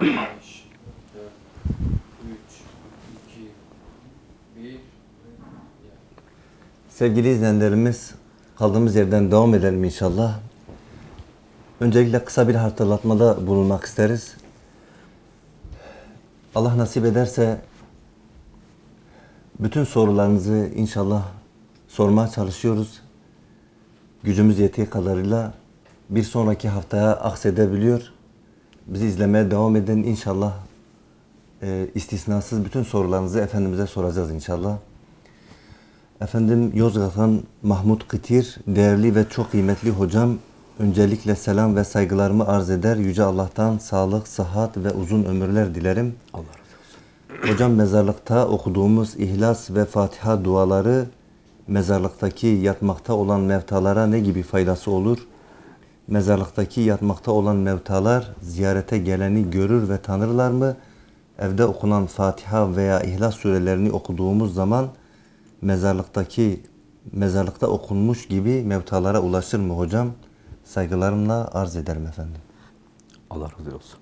5, 4, 3, 2, 1. Sevgili izleyenlerimiz, kaldığımız yerden devam edelim inşallah. Öncelikle kısa bir hatırlatmada bulunmak isteriz. Allah nasip ederse bütün sorularınızı inşallah sormaya çalışıyoruz. Gücümüz yettiği kadarıyla bir sonraki haftaya aksedebiliyor. Bizi izlemeye devam edin inşallah. e, istisnasız bütün sorularınızı Efendimiz'e soracağız inşallah. Efendim Yozgat'tan Mahmut Kıtir, değerli ve çok kıymetli hocam, öncelikle selam ve saygılarımı arz eder. Yüce Allah'tan sağlık, sıhhat ve uzun ömürler dilerim. Allah razı olsun. Hocam mezarlıkta okuduğumuz İhlas ve Fatiha duaları mezarlıktaki yatmakta olan mevtalara ne gibi faydası olur? Mezarlıktaki yatmakta olan mevtalar ziyarete geleni görür ve tanırlar mı? Evde okunan Fatiha veya İhlas surelerini okuduğumuz zaman mezarlıktaki mezarlıkta okunmuş gibi mevtalara ulaşır mı hocam? Saygılarımla arz ederim efendim. Allah razı olsun.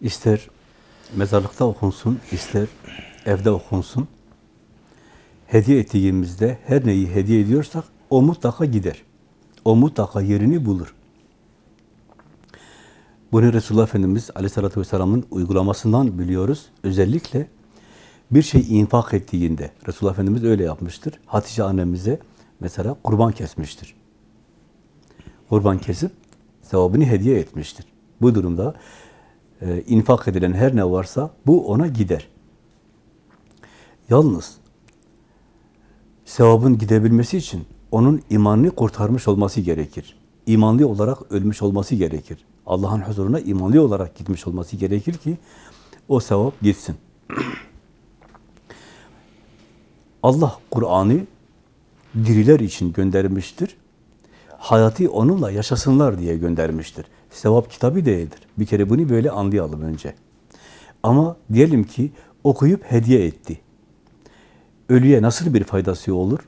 İster mezarlıkta okunsun, ister evde okunsun. Hediye ettiğimizde her neyi hediye ediyorsak o mutlaka gider. O mutlaka yerini bulur. Bunu Resulullah Efendimiz Aleyhisselatü Vesselam'ın uygulamasından biliyoruz. Özellikle bir şey infak ettiğinde, Resulullah Efendimiz öyle yapmıştır. Hatice annemize mesela kurban kesmiştir. Kurban kesip sevabını hediye etmiştir. Bu durumda e, infak edilen her ne varsa bu ona gider. Yalnız sevabın gidebilmesi için onun imanını kurtarmış olması gerekir. İmanlı olarak ölmüş olması gerekir. Allah'ın huzuruna imanlı olarak gitmiş olması gerekir ki o sevap gitsin. Allah Kur'an'ı diriler için göndermiştir. Hayatı onunla yaşasınlar diye göndermiştir. Sevap kitabı değildir. Bir kere bunu böyle anlayalım önce. Ama diyelim ki okuyup hediye etti. Ölüye nasıl bir faydası olur?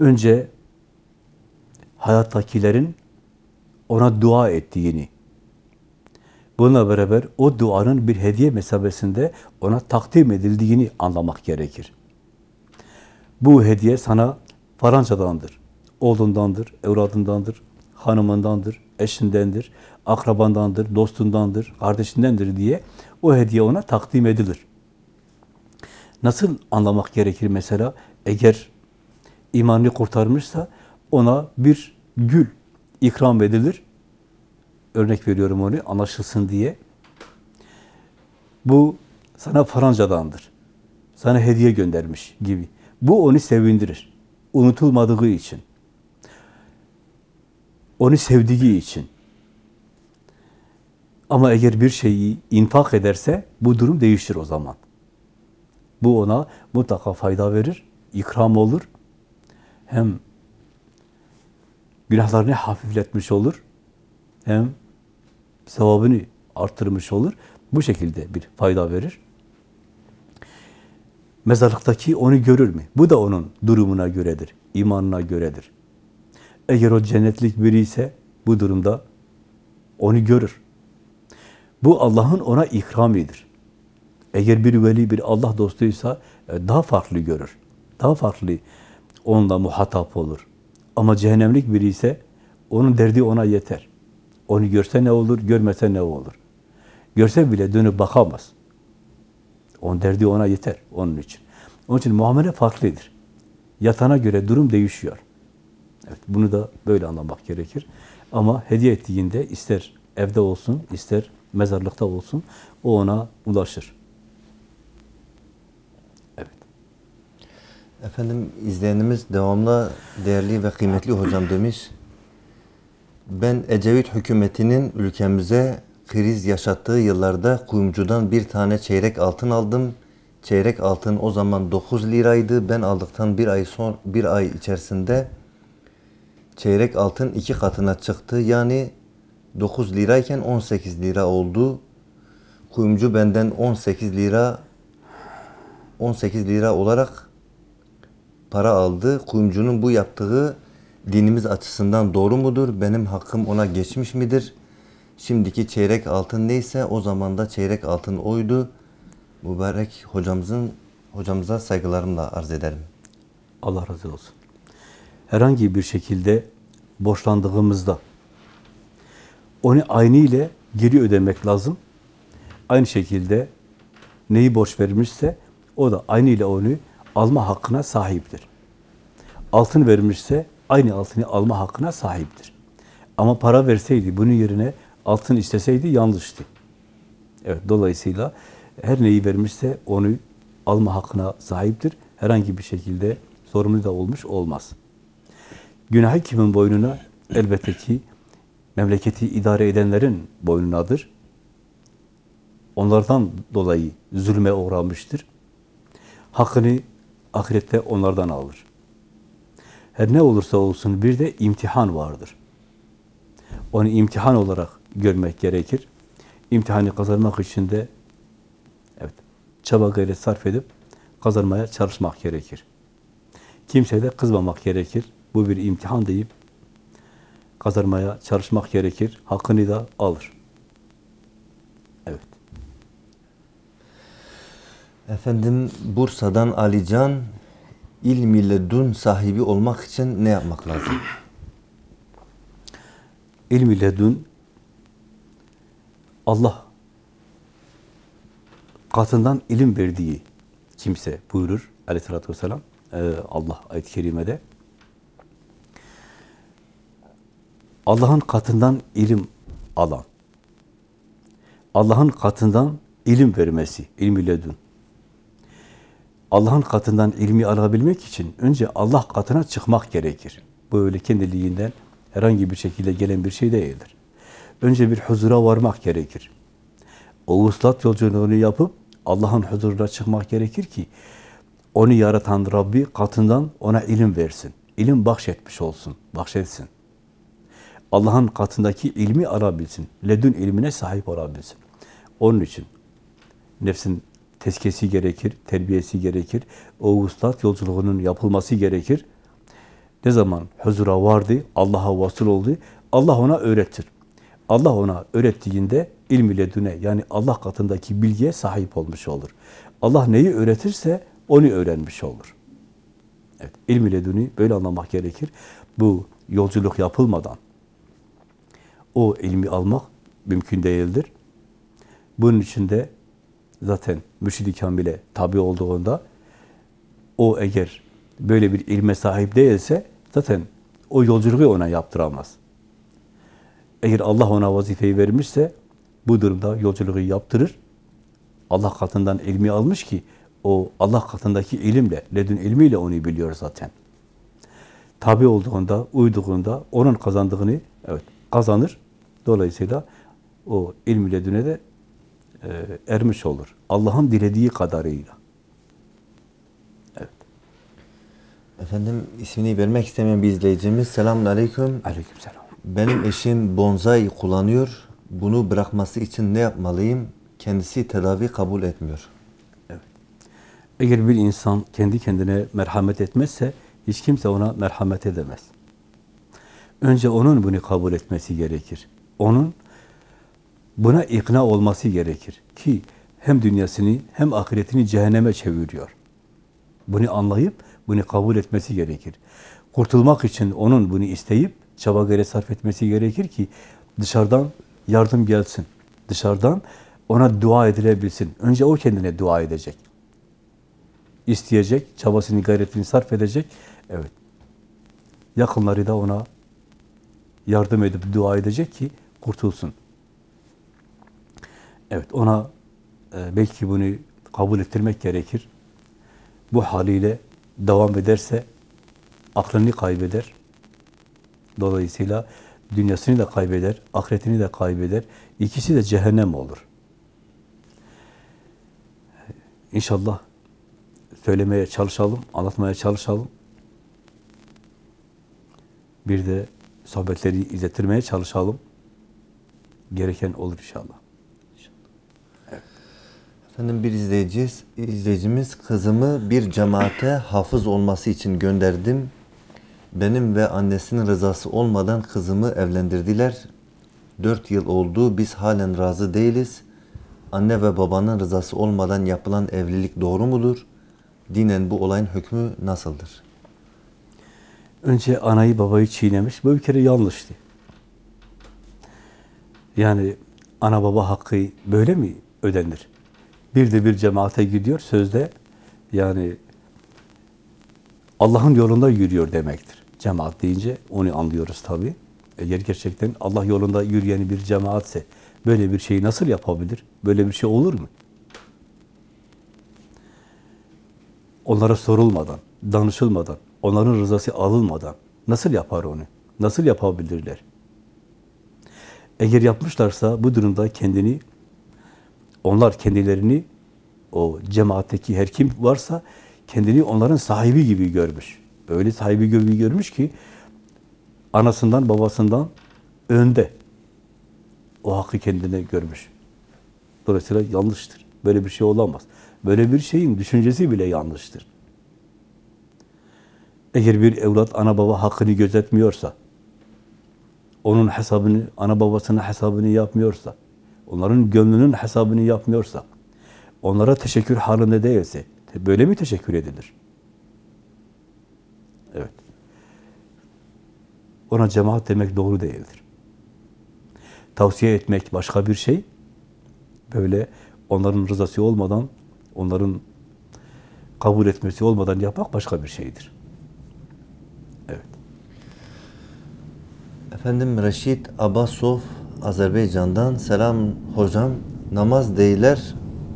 Önce hayattakilerin ona dua ettiğini, bununla beraber o duanın bir hediye mesabesinde ona takdim edildiğini anlamak gerekir. Bu hediye sana farancadandır, oğlundandır, evladındandır, hanımındandır, eşindendir, akrabandandır, dostundandır, kardeşindendir diye o hediye ona takdim edilir. Nasıl anlamak gerekir mesela? Eğer imanını kurtarmışsa ona bir gül ikram edilir. Örnek veriyorum onu anlaşılsın diye. Bu sana farancadandır. Sana hediye göndermiş gibi. Bu onu sevindirir. Unutulmadığı için. Onu sevdiği için. Ama eğer bir şeyi infak ederse bu durum değişir o zaman. Bu ona mutlaka fayda verir, ikram olur. Hem günahlarını hafifletmiş olur, hem sevabını artırmış olur. Bu şekilde bir fayda verir. Mezarlıktaki onu görür mü? Bu da onun durumuna göredir, imanına göredir. Eğer o cennetlik biri ise bu durumda onu görür. Bu Allah'ın ona ikramidir. Eğer bir veli, bir Allah dostuysa e, daha farklı görür. Daha farklı onunla muhatap olur. Ama cehennemlik biri ise onun derdi ona yeter. Onu görse ne olur, görmese ne olur. Görse bile dönüp bakamaz. Onun derdi ona yeter onun için. Onun için muamele farklıdır. Yatana göre durum değişiyor. Evet, bunu da böyle anlamak gerekir. Ama hediye ettiğinde ister evde olsun, ister mezarlıkta olsun, o ona ulaşır. Efendim izleyenimiz devamlı değerli ve kıymetli hocam demiş. Ben Ecevit hükümetinin ülkemize kriz yaşattığı yıllarda kuyumcudan bir tane çeyrek altın aldım. Çeyrek altın o zaman 9 liraydı. Ben aldıktan bir ay son bir ay içerisinde çeyrek altın iki katına çıktı. Yani 9 lirayken 18 lira oldu. Kuyumcu benden 18 lira 18 lira olarak para aldı. Kuyumcunun bu yaptığı dinimiz açısından doğru mudur? Benim hakkım ona geçmiş midir? Şimdiki çeyrek altın neyse o zaman da çeyrek altın oydu. Mübarek hocamızın hocamıza saygılarımla arz ederim. Allah razı olsun. Herhangi bir şekilde borçlandığımızda onu aynı ile geri ödemek lazım. Aynı şekilde neyi borç vermişse o da aynı ile onu alma hakkına sahiptir. Altın vermişse aynı altını alma hakkına sahiptir. Ama para verseydi bunun yerine altın isteseydi yanlıştı. Evet, dolayısıyla her neyi vermişse onu alma hakkına sahiptir. Herhangi bir şekilde sorumlu da olmuş olmaz. Günahı kimin boynuna? Elbette ki memleketi idare edenlerin boynunadır. Onlardan dolayı zulme uğramıştır. Hakkını ahirette onlardan alır. Her ne olursa olsun bir de imtihan vardır. Onu imtihan olarak görmek gerekir. İmtihanı kazanmak için de evet, çaba gayret sarf edip kazanmaya çalışmak gerekir. Kimseye de kızmamak gerekir. Bu bir imtihan deyip kazanmaya çalışmak gerekir. Hakkını da alır. Evet. Efendim Bursa'dan Alican ilmi ledun sahibi olmak için ne yapmak lazım? İlmi ledun Allah katından ilim verdiği kimse buyurur aleyhissalatü vesselam Ee, Allah ayet-i kerimede Allah'ın katından ilim alan Allah'ın katından ilim vermesi, ilmi ledun. Allah'ın katından ilmi alabilmek için önce Allah katına çıkmak gerekir. Bu öyle kendiliğinden herhangi bir şekilde gelen bir şey değildir. Önce bir huzura varmak gerekir. O uslat yolculuğunu yapıp Allah'ın huzuruna çıkmak gerekir ki onu yaratan Rabbi katından ona ilim versin. İlim bahşetmiş olsun, bahşetsin. Allah'ın katındaki ilmi alabilsin. Ledün ilmine sahip olabilsin. Onun için nefsin tezkiyesi gerekir, terbiyesi gerekir. O uslat yolculuğunun yapılması gerekir. Ne zaman huzura vardı, Allah'a vasıl oldu, Allah ona öğretir. Allah ona öğrettiğinde ilmi ledüne yani Allah katındaki bilgiye sahip olmuş olur. Allah neyi öğretirse onu öğrenmiş olur. Evet, ilmi ledünü böyle anlamak gerekir. Bu yolculuk yapılmadan o ilmi almak mümkün değildir. Bunun için de zaten mürşid-i kamile tabi olduğunda o eğer böyle bir ilme sahip değilse zaten o yolculuğu ona yaptıramaz. Eğer Allah ona vazifeyi vermişse bu durumda yolculuğu yaptırır. Allah katından ilmi almış ki o Allah katındaki ilimle, ledün ilmiyle onu biliyor zaten. Tabi olduğunda, uyduğunda onun kazandığını evet kazanır. Dolayısıyla o ilmi ledüne de e, ermiş olur. Allah'ın dilediği kadarıyla. Evet. Efendim ismini vermek istemeyen bir izleyicimiz. Selamun Aleyküm. Aleykümselam. Benim eşim bonsai kullanıyor. Bunu bırakması için ne yapmalıyım? Kendisi tedavi kabul etmiyor. Eğer bir insan kendi kendine merhamet etmezse hiç kimse ona merhamet edemez. Önce onun bunu kabul etmesi gerekir. Onun buna ikna olması gerekir ki hem dünyasını hem ahiretini cehenneme çeviriyor. Bunu anlayıp bunu kabul etmesi gerekir. Kurtulmak için onun bunu isteyip çaba gayret sarf etmesi gerekir ki dışarıdan yardım gelsin. Dışarıdan ona dua edilebilsin. Önce o kendine dua edecek. İsteyecek, çabasını, gayretini sarf edecek. Evet. Yakınları da ona yardım edip dua edecek ki kurtulsun. Evet, ona e, belki bunu kabul ettirmek gerekir. Bu haliyle devam ederse aklını kaybeder. Dolayısıyla dünyasını da kaybeder, ahiretini de kaybeder. İkisi de cehennem olur. İnşallah söylemeye çalışalım, anlatmaya çalışalım. Bir de sohbetleri izletirmeye çalışalım. Gereken olur inşallah. Efendim bir izleyicimiz, izleyicimiz kızımı bir cemaate hafız olması için gönderdim. Benim ve annesinin rızası olmadan kızımı evlendirdiler. 4 yıl oldu biz halen razı değiliz. Anne ve babanın rızası olmadan yapılan evlilik doğru mudur? Dinen bu olayın hükmü nasıldır? Önce anayı babayı çiğnemiş. Bu bir kere yanlıştı. Yani ana baba hakkı böyle mi ödenir? Bir de bir cemaate gidiyor sözde yani Allah'ın yolunda yürüyor demektir. Cemaat deyince onu anlıyoruz tabii. Eğer gerçekten Allah yolunda yürüyen bir cemaatse böyle bir şeyi nasıl yapabilir? Böyle bir şey olur mu? Onlara sorulmadan, danışılmadan, onların rızası alınmadan nasıl yapar onu? Nasıl yapabilirler? Eğer yapmışlarsa bu durumda kendini, onlar kendilerini, o cemaatteki her kim varsa kendini onların sahibi gibi görmüş. Öyle sahibi gibi görmüş ki anasından babasından önde o hakkı kendine görmüş. Dolayısıyla yanlıştır. Böyle bir şey olamaz. Böyle bir şeyin düşüncesi bile yanlıştır. Eğer bir evlat ana baba hakkını gözetmiyorsa, onun hesabını, ana babasının hesabını yapmıyorsa, onların gönlünün hesabını yapmıyorsa, onlara teşekkür halinde değilse, böyle mi teşekkür edilir? Evet. Ona cemaat demek doğru değildir. Tavsiye etmek başka bir şey. Böyle onların rızası olmadan, onların kabul etmesi olmadan yapmak başka bir şeydir. Evet. Efendim Reşit Abbasov Azerbaycan'dan selam hocam. Namaz değiller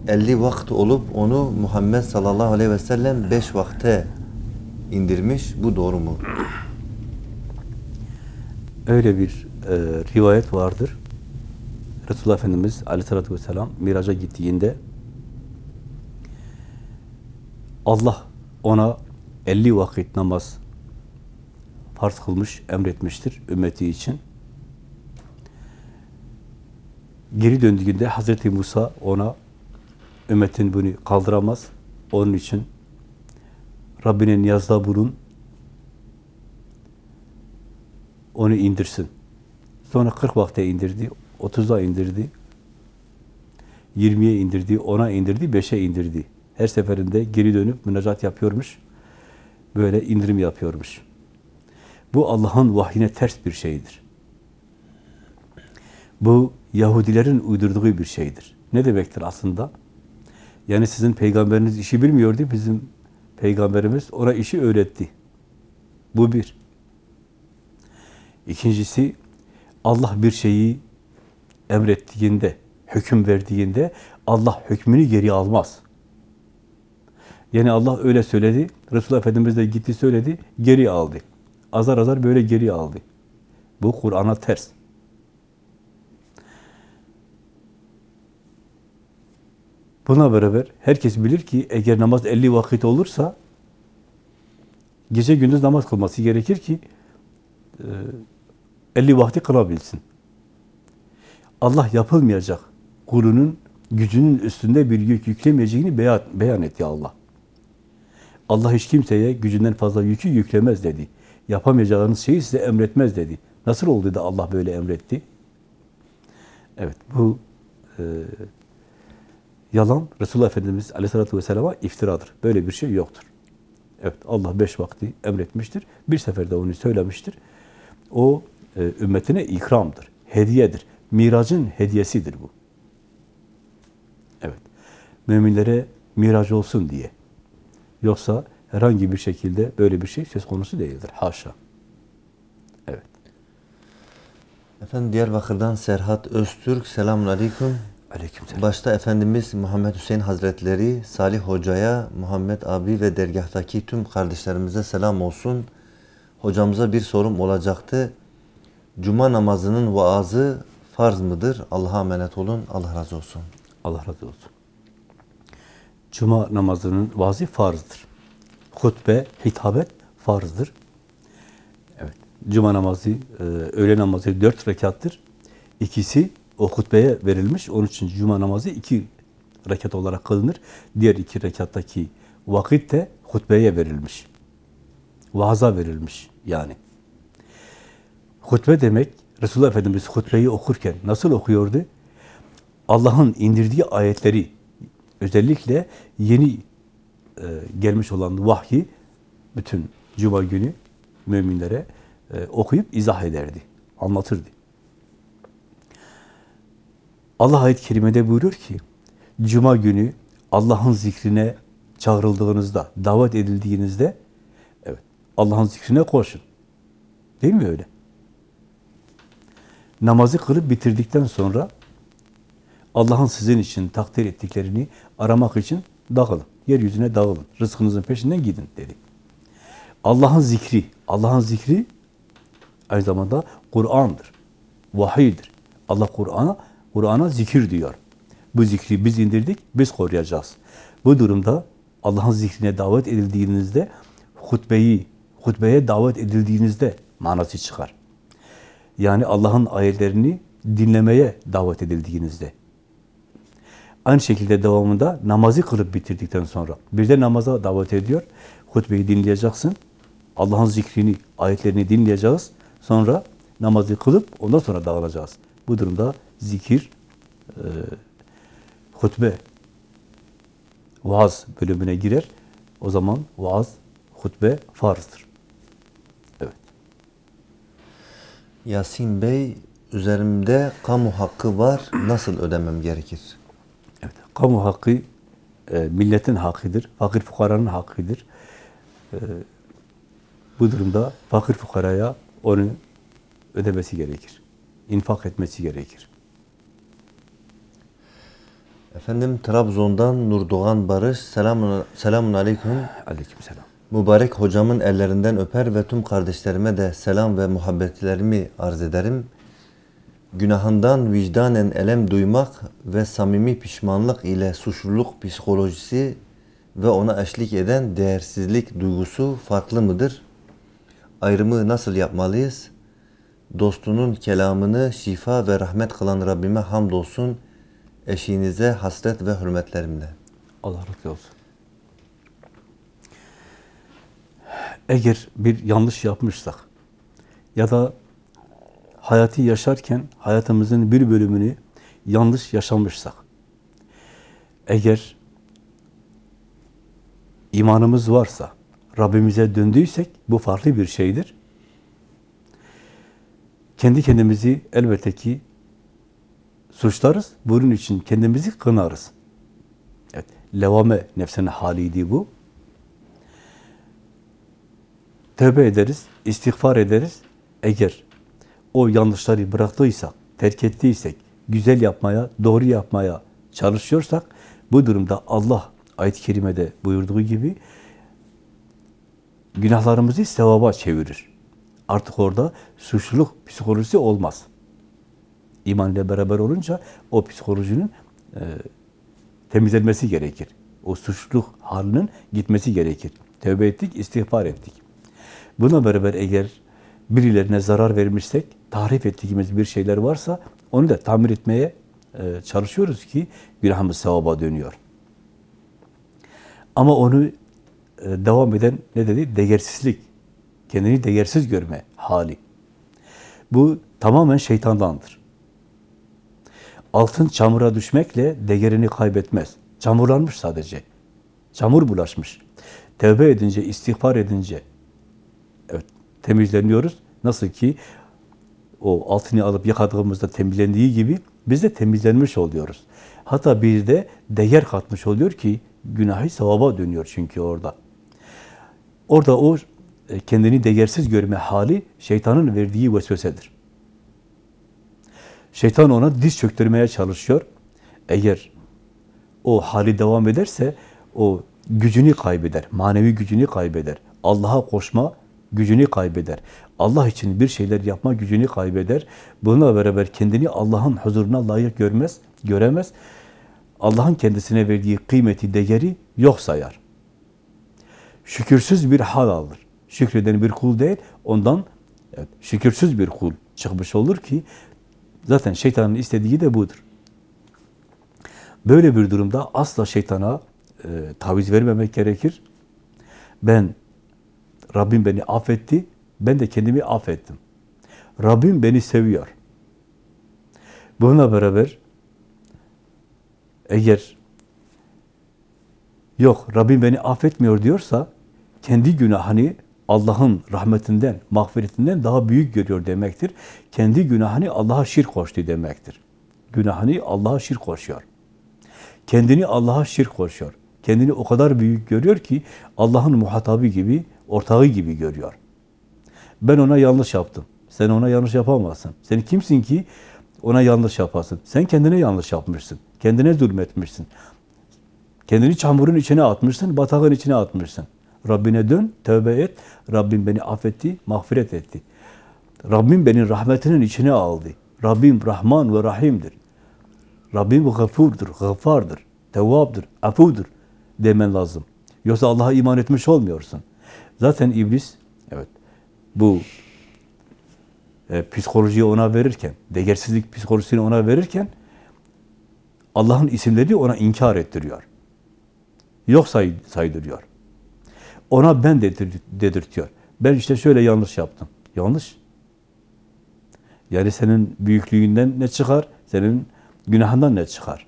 50 vakit olup onu Muhammed sallallahu aleyhi ve sellem 5 vakte indirmiş. Bu doğru mu? Öyle bir e, rivayet vardır. Resulullah Efendimiz aleyhissalatü vesselam miraca gittiğinde Allah ona 50 vakit namaz farz kılmış, emretmiştir ümmeti için. Geri döndüğünde Hazreti Musa ona ümmetin bunu kaldıramaz. Onun için Rabbine niyazda bulun, onu indirsin. Sonra 40 vakte indirdi, 30'a indirdi, 20'ye indirdi, 10'a indirdi, 5'e indirdi. Her seferinde geri dönüp münacat yapıyormuş, böyle indirim yapıyormuş. Bu Allah'ın vahyine ters bir şeydir. Bu Yahudilerin uydurduğu bir şeydir. Ne demektir aslında? Yani sizin peygamberiniz işi bilmiyordu, bizim peygamberimiz ona işi öğretti. Bu bir. İkincisi, Allah bir şeyi emrettiğinde, hüküm verdiğinde Allah hükmünü geri almaz. Yani Allah öyle söyledi, Resulullah Efendimiz de gitti söyledi, geri aldı. Azar azar böyle geri aldı. Bu Kur'an'a ters. Buna beraber herkes bilir ki eğer namaz 50 vakit olursa gece gündüz namaz kılması gerekir ki 50 vakti kılabilsin. Allah yapılmayacak kulunun gücünün üstünde bir yük yüklemeyeceğini beyan, beyan etti Allah. Allah hiç kimseye gücünden fazla yükü yüklemez dedi. Yapamayacağınız şeyi size emretmez dedi. Nasıl oldu da Allah böyle emretti? Evet, bu e, yalan Resulullah Efendimiz Aleyhisselatü Vesselam'a iftiradır. Böyle bir şey yoktur. Evet, Allah beş vakti emretmiştir. Bir seferde onu söylemiştir. O e, ümmetine ikramdır, hediyedir. Miracın hediyesidir bu. Evet. Müminlere miraç olsun diye. Yoksa herhangi bir şekilde böyle bir şey söz konusu değildir. Haşa. Evet. Efendim Diyarbakır'dan Serhat Öztürk. Selamun Aleyküm. Aleykümselam. Başta Efendimiz Muhammed Hüseyin Hazretleri, Salih Hoca'ya, Muhammed abi ve dergahtaki tüm kardeşlerimize selam olsun. Hocamıza bir sorum olacaktı. Cuma namazının vaazı farz mıdır? Allah'a emanet olun. Allah razı olsun. Allah razı olsun. Cuma namazının vaazı farzdır. Hutbe, hitabet farzdır. Evet. Cuma namazı, e, öğle namazı dört rekattır. İkisi o hutbeye verilmiş. Onun için cuma namazı iki rekat olarak kılınır. Diğer iki rekattaki vakit de hutbeye verilmiş. Vaaza verilmiş yani. Hutbe demek Resulullah Efendimiz hutbeyi okurken nasıl okuyordu? Allah'ın indirdiği ayetleri, özellikle yeni e, gelmiş olan vahyi bütün Cuma günü müminlere e, okuyup izah ederdi, anlatırdı. Allah ayet-i kerimede buyuruyor ki, Cuma günü Allah'ın zikrine çağrıldığınızda, davet edildiğinizde, evet, Allah'ın zikrine koşun. Değil mi öyle? Namazı kılıp bitirdikten sonra Allah'ın sizin için takdir ettiklerini aramak için dağılın. Yeryüzüne dağılın. Rızkınızın peşinden gidin dedi. Allah'ın zikri, Allah'ın zikri aynı zamanda Kur'an'dır. Vahiydir. Allah Kur'an'a Kur'an'a zikir diyor. Bu zikri biz indirdik, biz koruyacağız. Bu durumda Allah'ın zikrine davet edildiğinizde hutbeyi, hutbeye davet edildiğinizde manası çıkar. Yani Allah'ın ayetlerini dinlemeye davet edildiğinizde. Aynı şekilde devamında namazı kılıp bitirdikten sonra bir de namaza davet ediyor. Hutbeyi dinleyeceksin. Allah'ın zikrini, ayetlerini dinleyeceğiz. Sonra namazı kılıp ondan sonra dağılacağız. Bu durumda zikir, e, hutbe, vaaz bölümüne girer. O zaman vaaz, hutbe farzdır. Evet. Yasin Bey, üzerimde kamu hakkı var. Nasıl ödemem gerekir? Evet, kamu hakkı e, milletin hakkıdır, fakir fukaranın hakkıdır. E, bu durumda fakir fukaraya onu ödemesi gerekir. İnfak etmesi gerekir. Efendim Trabzon'dan Nurdoğan Barış. Selamun, selamun aleyküm. Aleykümselam. Mübarek hocamın ellerinden öper ve tüm kardeşlerime de selam ve muhabbetlerimi arz ederim. Günahından vicdanen elem duymak ve samimi pişmanlık ile suçluluk psikolojisi ve ona eşlik eden değersizlik duygusu farklı mıdır? Ayrımı nasıl yapmalıyız? Dostunun kelamını şifa ve rahmet kılan Rabbime hamdolsun. Eşiğinize hasret ve hürmetlerimle. Allah razı olsun. Eğer bir yanlış yapmışsak ya da hayatı yaşarken hayatımızın bir bölümünü yanlış yaşamışsak, eğer imanımız varsa, Rabbimize döndüysek bu farklı bir şeydir. Kendi kendimizi elbette ki suçlarız. Bunun için kendimizi kınarız. Evet, levame nefsine haliydi bu. Tövbe ederiz, istiğfar ederiz. Eğer o yanlışları bıraktıysak, terk ettiysek, güzel yapmaya, doğru yapmaya çalışıyorsak, bu durumda Allah ayet-i kerimede buyurduğu gibi günahlarımızı sevaba çevirir. Artık orada suçluluk psikolojisi olmaz. İman ile beraber olunca o psikolojinin e, temizlenmesi gerekir. O suçluluk halinin gitmesi gerekir. Tövbe ettik, istiğfar ettik. Buna beraber eğer birilerine zarar vermişsek, tahrif ettiğimiz bir şeyler varsa onu da tamir etmeye e, çalışıyoruz ki günahımız sevaba dönüyor. Ama onu e, devam eden ne dedi? Değersizlik. Kendini değersiz görme hali. Bu tamamen şeytandandır. Altın çamura düşmekle değerini kaybetmez. Çamurlanmış sadece. Çamur bulaşmış. Tevbe edince, istiğfar edince evet, temizleniyoruz. Nasıl ki o altını alıp yıkadığımızda temizlendiği gibi biz de temizlenmiş oluyoruz. Hatta bir de değer katmış oluyor ki günahı sevaba dönüyor çünkü orada. Orada o e, kendini değersiz görme hali şeytanın verdiği vesvesedir. Şeytan ona diz çöktürmeye çalışıyor. Eğer o hali devam ederse o gücünü kaybeder, manevi gücünü kaybeder. Allah'a koşma gücünü kaybeder. Allah için bir şeyler yapma gücünü kaybeder. Bununla beraber kendini Allah'ın huzuruna layık görmez, göremez. Allah'ın kendisine verdiği kıymeti, değeri yok sayar. Şükürsüz bir hal alır. Şükreden bir kul değil, ondan evet, şükürsüz bir kul çıkmış olur ki zaten şeytanın istediği de budur. Böyle bir durumda asla şeytana e, taviz vermemek gerekir. Ben Rabbim beni affetti, ben de kendimi affettim. Rabbim beni seviyor. Bununla beraber eğer yok Rabbim beni affetmiyor diyorsa kendi günahını Allah'ın rahmetinden, mağfiretinden daha büyük görüyor demektir. Kendi günahını Allah'a şirk koştu demektir. Günahını Allah'a şirk koşuyor. Kendini Allah'a şirk koşuyor. Kendini o kadar büyük görüyor ki Allah'ın muhatabı gibi, ortağı gibi görüyor. Ben ona yanlış yaptım. Sen ona yanlış yapamazsın. Sen kimsin ki ona yanlış yapasın? Sen kendine yanlış yapmışsın. Kendine zulmetmişsin. Kendini çamurun içine atmışsın, batağın içine atmışsın. Rabbine dön, tövbe et. Rabbim beni affetti, mağfiret etti. Rabbim beni rahmetinin içine aldı. Rabbim Rahman ve Rahim'dir. Rabbim gafurdur, gaffardır, tevvabdır, afudur demen lazım. Yoksa Allah'a iman etmiş olmuyorsun. Zaten iblis, evet, bu e, psikolojiyi ona verirken, değersizlik psikolojisini ona verirken, Allah'ın isimleri ona inkar ettiriyor. Yok say, saydırıyor. Ona ben dedir, dedirtiyor. Ben işte şöyle yanlış yaptım. Yanlış. Yani senin büyüklüğünden ne çıkar? Senin günahından ne çıkar?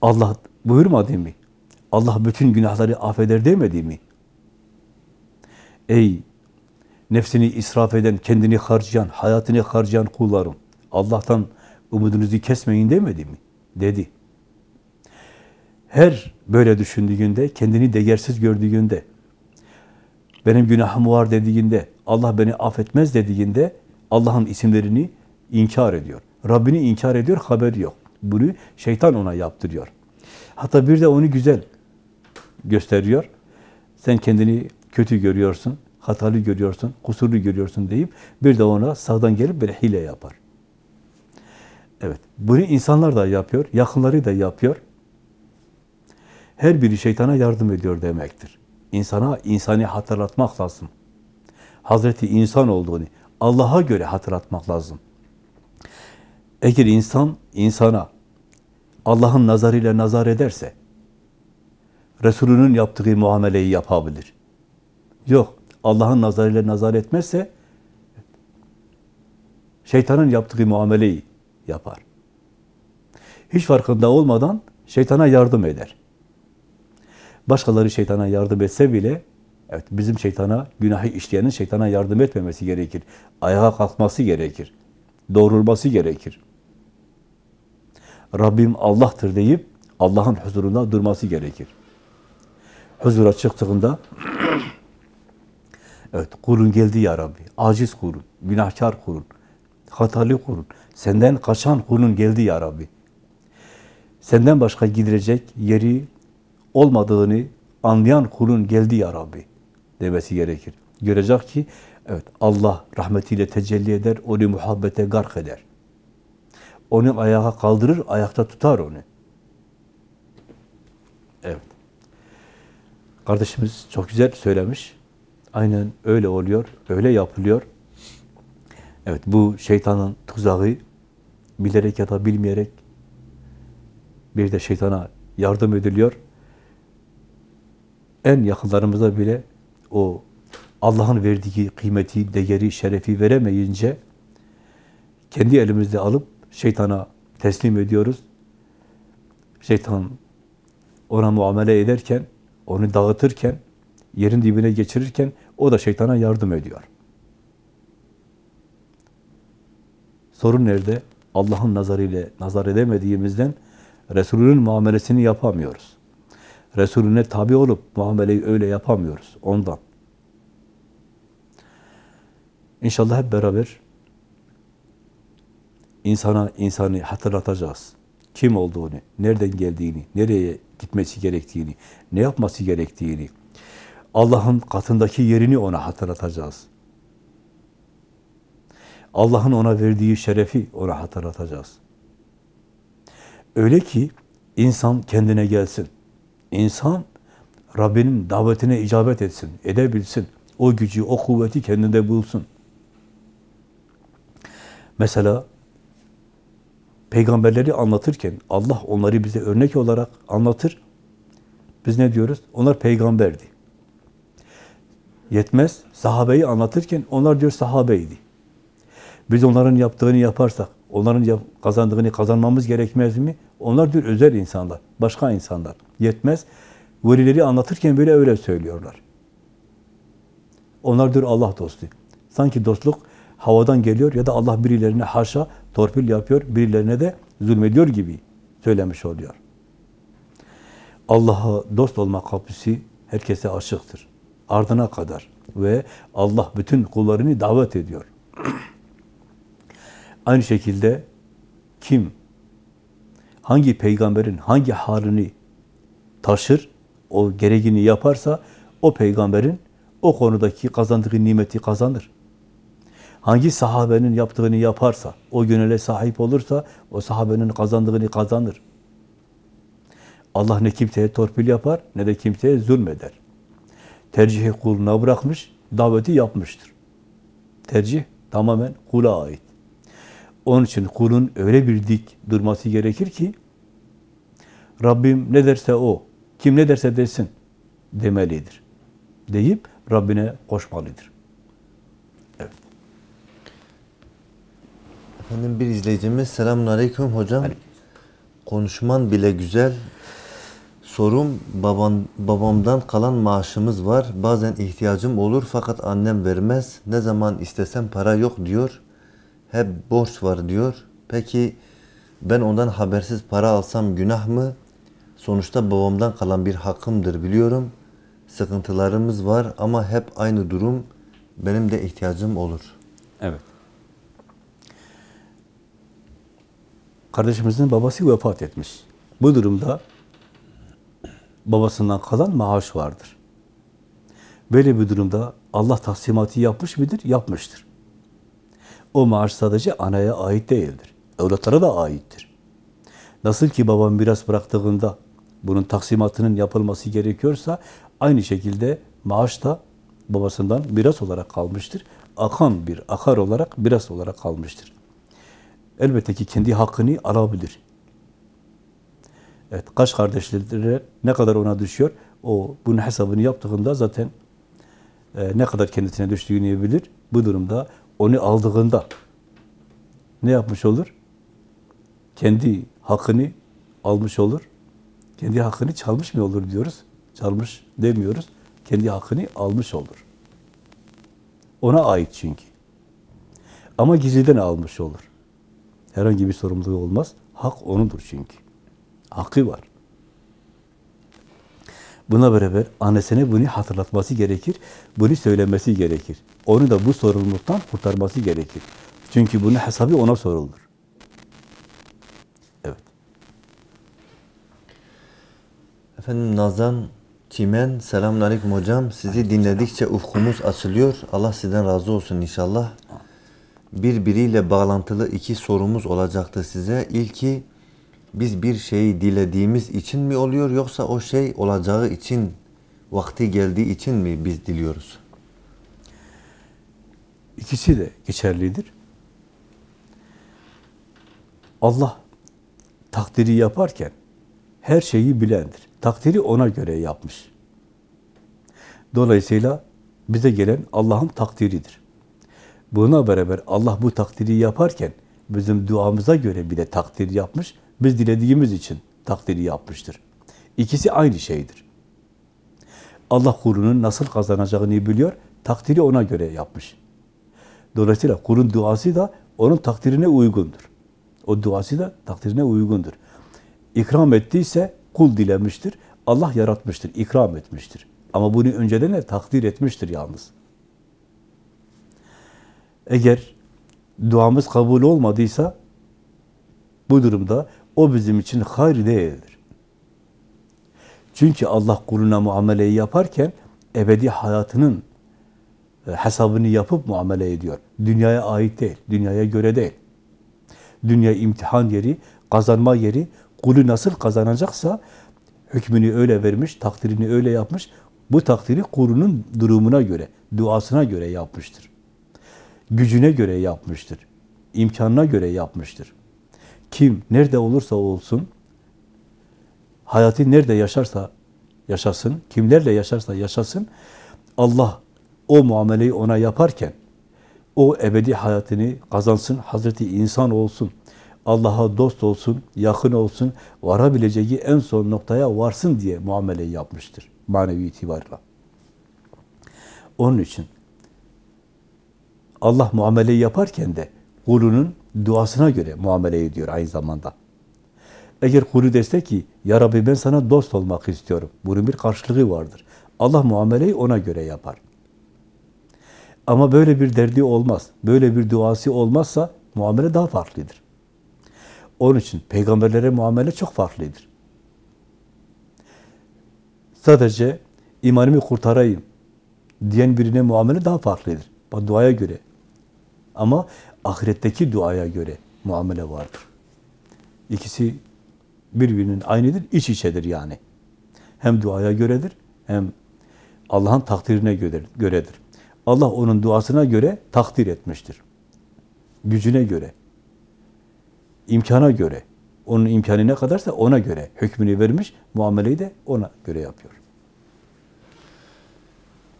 Allah buyurmadı mı? Allah bütün günahları affeder demedi mi? Ey nefsini israf eden, kendini harcayan, hayatını harcayan kullarım. Allah'tan umudunuzu kesmeyin demedi mi? Dedi. Her böyle düşündüğünde, kendini değersiz gördüğünde, benim günahım var dediğinde, Allah beni affetmez dediğinde, Allah'ın isimlerini inkar ediyor. Rabbini inkar ediyor, haberi yok. Bunu şeytan ona yaptırıyor. Hatta bir de onu güzel gösteriyor. Sen kendini kötü görüyorsun, hatalı görüyorsun, kusurlu görüyorsun deyip bir de ona sağdan gelip böyle hile yapar. Evet, bunu insanlar da yapıyor, yakınları da yapıyor. Her biri şeytana yardım ediyor demektir. İnsana insanı hatırlatmak lazım. Hazreti insan olduğunu Allah'a göre hatırlatmak lazım. Eğer insan insana Allah'ın nazarıyla nazar ederse Resulünün yaptığı muameleyi yapabilir. Yok, Allah'ın nazarıyla nazar etmezse şeytanın yaptığı muameleyi yapar. Hiç farkında olmadan şeytana yardım eder. Başkaları şeytana yardım etse bile evet bizim şeytana, günahı işleyenin şeytana yardım etmemesi gerekir. Ayağa kalkması gerekir. Doğrulması gerekir. Rabbim Allah'tır deyip Allah'ın huzurunda durması gerekir. Huzura çıktığında evet kulun geldi ya Rabbi. Aciz kulun, günahkar kulun, hatalı kulun, senden kaçan kulun geldi ya Rabbi. Senden başka gidilecek yeri olmadığını anlayan kulun geldi ya Rabbi demesi gerekir. Görecek ki evet Allah rahmetiyle tecelli eder, onu muhabbete gark eder. Onu ayağa kaldırır, ayakta tutar onu. Evet. Kardeşimiz çok güzel söylemiş. Aynen öyle oluyor, öyle yapılıyor. Evet, bu şeytanın tuzağı bilerek ya da bilmeyerek bir de şeytana yardım ediliyor. En yakınlarımıza bile o Allah'ın verdiği kıymeti, değeri, şerefi veremeyince kendi elimizde alıp şeytana teslim ediyoruz. Şeytan ona muamele ederken, onu dağıtırken, yerin dibine geçirirken o da şeytana yardım ediyor. Sorun nerede? Allah'ın nazarıyla nazar edemediğimizden Resulünün muamelesini yapamıyoruz. Resulüne tabi olup muameleyi öyle yapamıyoruz ondan. İnşallah hep beraber insana insanı hatırlatacağız. Kim olduğunu, nereden geldiğini, nereye gitmesi gerektiğini, ne yapması gerektiğini, Allah'ın katındaki yerini ona hatırlatacağız. Allah'ın ona verdiği şerefi ona hatırlatacağız. Öyle ki insan kendine gelsin. İnsan Rabbinin davetine icabet etsin, edebilsin. O gücü, o kuvveti kendinde bulsun. Mesela peygamberleri anlatırken Allah onları bize örnek olarak anlatır. Biz ne diyoruz? Onlar peygamberdi. Yetmez. Sahabeyi anlatırken onlar diyor sahabeydi. Biz onların yaptığını yaparsak, onların kazandığını kazanmamız gerekmez mi? Onlar diyor özel insanlar, başka insanlar. Yetmez. Velileri anlatırken böyle öyle söylüyorlar. Onlar diyor Allah dostu. Sanki dostluk havadan geliyor ya da Allah birilerine haşa torpil yapıyor, birilerine de zulmediyor gibi söylemiş oluyor. Allah'a dost olma kapısı herkese açıktır. Ardına kadar. Ve Allah bütün kullarını davet ediyor. Aynı şekilde kim hangi peygamberin hangi halini taşır, o gereğini yaparsa o peygamberin o konudaki kazandığı nimeti kazanır. Hangi sahabenin yaptığını yaparsa, o gönüle sahip olursa o sahabenin kazandığını kazanır. Allah ne kimseye torpil yapar ne de kimseye zulmeder. Tercihi kuluna bırakmış, daveti yapmıştır. Tercih tamamen kula ait. Onun için kulun öyle bir dik durması gerekir ki Rabbim ne derse o, kim ne derse desin demelidir. Deyip Rabbine koşmalıdır. Evet. Efendim bir izleyicimiz selamun aleyküm hocam. Konuşman bile güzel. Sorum baban, babamdan kalan maaşımız var. Bazen ihtiyacım olur fakat annem vermez. Ne zaman istesem para yok diyor. Hep borç var diyor. Peki ben ondan habersiz para alsam günah mı? Sonuçta babamdan kalan bir hakkımdır biliyorum. Sıkıntılarımız var ama hep aynı durum. Benim de ihtiyacım olur. Evet. Kardeşimizin babası vefat etmiş. Bu durumda babasından kalan maaş vardır. Böyle bir durumda Allah taksimatı yapmış mıdır? Yapmıştır. O maaş sadece anaya ait değildir. Evlatlara da aittir. Nasıl ki babam miras bıraktığında bunun taksimatının yapılması gerekiyorsa aynı şekilde maaş da babasından miras olarak kalmıştır. Akan bir akar olarak miras olarak kalmıştır. Elbette ki kendi hakkını alabilir. Evet, kaç kardeşlere ne kadar ona düşüyor? O bunun hesabını yaptığında zaten e, ne kadar kendisine düştüğünü bilir. Bu durumda onu aldığında ne yapmış olur? Kendi hakkını almış olur. Kendi hakkını çalmış mı olur diyoruz. Çalmış demiyoruz. Kendi hakkını almış olur. Ona ait çünkü. Ama gizliden almış olur. Herhangi bir sorumluluğu olmaz. Hak onundur çünkü. Hakkı var. Buna beraber annesine bunu hatırlatması gerekir. Bunu söylemesi gerekir. Onu da bu sorumluluktan kurtarması gerekir. Çünkü bunun hesabı ona sorulur. Evet. Efendim Nazan Çimen, selamun aleyküm hocam. Sizi dinledikçe ufkumuz açılıyor. Allah sizden razı olsun inşallah. Birbiriyle bağlantılı iki sorumuz olacaktı size. İlki, biz bir şeyi dilediğimiz için mi oluyor yoksa o şey olacağı için, vakti geldiği için mi biz diliyoruz? İkisi de geçerlidir. Allah takdiri yaparken her şeyi bilendir. Takdiri ona göre yapmış. Dolayısıyla bize gelen Allah'ın takdiridir. Buna beraber Allah bu takdiri yaparken bizim duamıza göre bile takdir yapmış. Biz dilediğimiz için takdiri yapmıştır. İkisi aynı şeydir. Allah kulunun nasıl kazanacağını biliyor, takdiri ona göre yapmış. Dolayısıyla kulun duası da onun takdirine uygundur. O duası da takdirine uygundur. İkram ettiyse kul dilemiştir. Allah yaratmıştır, ikram etmiştir. Ama bunu önceden de takdir etmiştir yalnız. Eğer duamız kabul olmadıysa bu durumda o bizim için hayır değildir. Çünkü Allah kuluna muameleyi yaparken ebedi hayatının e, hesabını yapıp muamele ediyor. Dünyaya ait değil, dünyaya göre değil. Dünya imtihan yeri, kazanma yeri, kulü nasıl kazanacaksa hükmünü öyle vermiş, takdirini öyle yapmış. Bu takdiri kulunun durumuna göre, duasına göre yapmıştır. Gücüne göre yapmıştır. imkanına göre yapmıştır. Kim nerede olursa olsun, hayatı nerede yaşarsa yaşasın, kimlerle yaşarsa yaşasın, Allah o muameleyi ona yaparken o ebedi hayatını kazansın, Hazreti insan olsun, Allah'a dost olsun, yakın olsun, varabileceği en son noktaya varsın diye muameleyi yapmıştır manevi itibarla. Onun için Allah muameleyi yaparken de kulunun duasına göre muamele ediyor aynı zamanda. Eğer kulu dese ki, Ya Rabbi ben sana dost olmak istiyorum. Bunun bir karşılığı vardır. Allah muameleyi ona göre yapar. Ama böyle bir derdi olmaz. Böyle bir duası olmazsa muamele daha farklıdır. Onun için peygamberlere muamele çok farklıdır. Sadece imanımı kurtarayım diyen birine muamele daha farklıdır. Duaya göre. Ama ahiretteki duaya göre muamele vardır. İkisi birbirinin aynıdır, iç içedir yani. Hem duaya göredir, hem Allah'ın takdirine göre- göredir. Allah onun duasına göre takdir etmiştir. Gücüne göre, imkana göre, onun imkanı ne kadarsa ona göre hükmünü vermiş, muameleyi de ona göre yapıyor.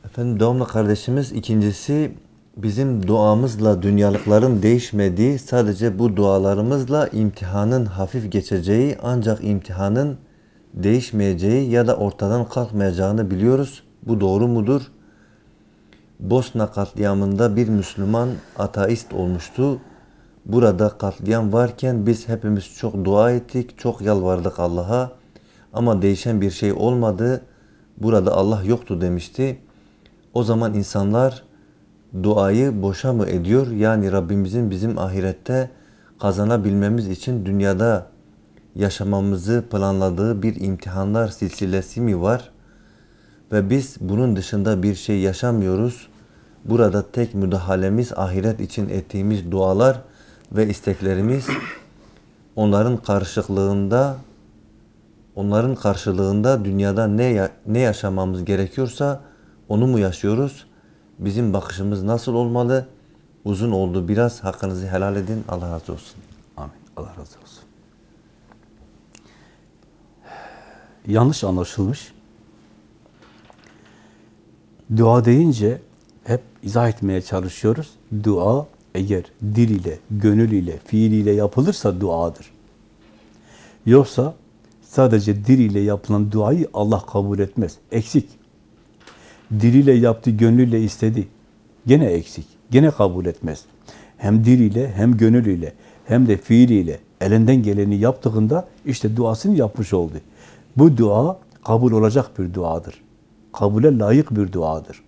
Efendim devamlı kardeşimiz ikincisi bizim duamızla dünyalıkların değişmediği sadece bu dualarımızla imtihanın hafif geçeceği ancak imtihanın değişmeyeceği ya da ortadan kalkmayacağını biliyoruz. Bu doğru mudur? Bosna katliamında bir Müslüman ateist olmuştu. Burada katliam varken biz hepimiz çok dua ettik, çok yalvardık Allah'a. Ama değişen bir şey olmadı. Burada Allah yoktu demişti. O zaman insanlar duayı boşa mı ediyor? Yani Rabbimizin bizim ahirette kazanabilmemiz için dünyada yaşamamızı planladığı bir imtihanlar silsilesi mi var? Ve biz bunun dışında bir şey yaşamıyoruz. Burada tek müdahalemiz ahiret için ettiğimiz dualar ve isteklerimiz onların karşılığında onların karşılığında dünyada ne ne yaşamamız gerekiyorsa onu mu yaşıyoruz? Bizim bakışımız nasıl olmalı? Uzun oldu biraz. Hakkınızı helal edin. Allah razı olsun. Amin. Allah razı olsun. Yanlış anlaşılmış. Dua deyince hep izah etmeye çalışıyoruz. Dua eğer dil ile, gönül ile, fiil ile yapılırsa duadır. Yoksa sadece dil ile yapılan duayı Allah kabul etmez. Eksik. Diliyle yaptı, gönlüyle istedi. Gene eksik. Gene kabul etmez. Hem diliyle, hem gönlüyle, hem de fiiliyle elinden geleni yaptığında işte duasını yapmış oldu. Bu dua kabul olacak bir duadır. Kabule layık bir duadır.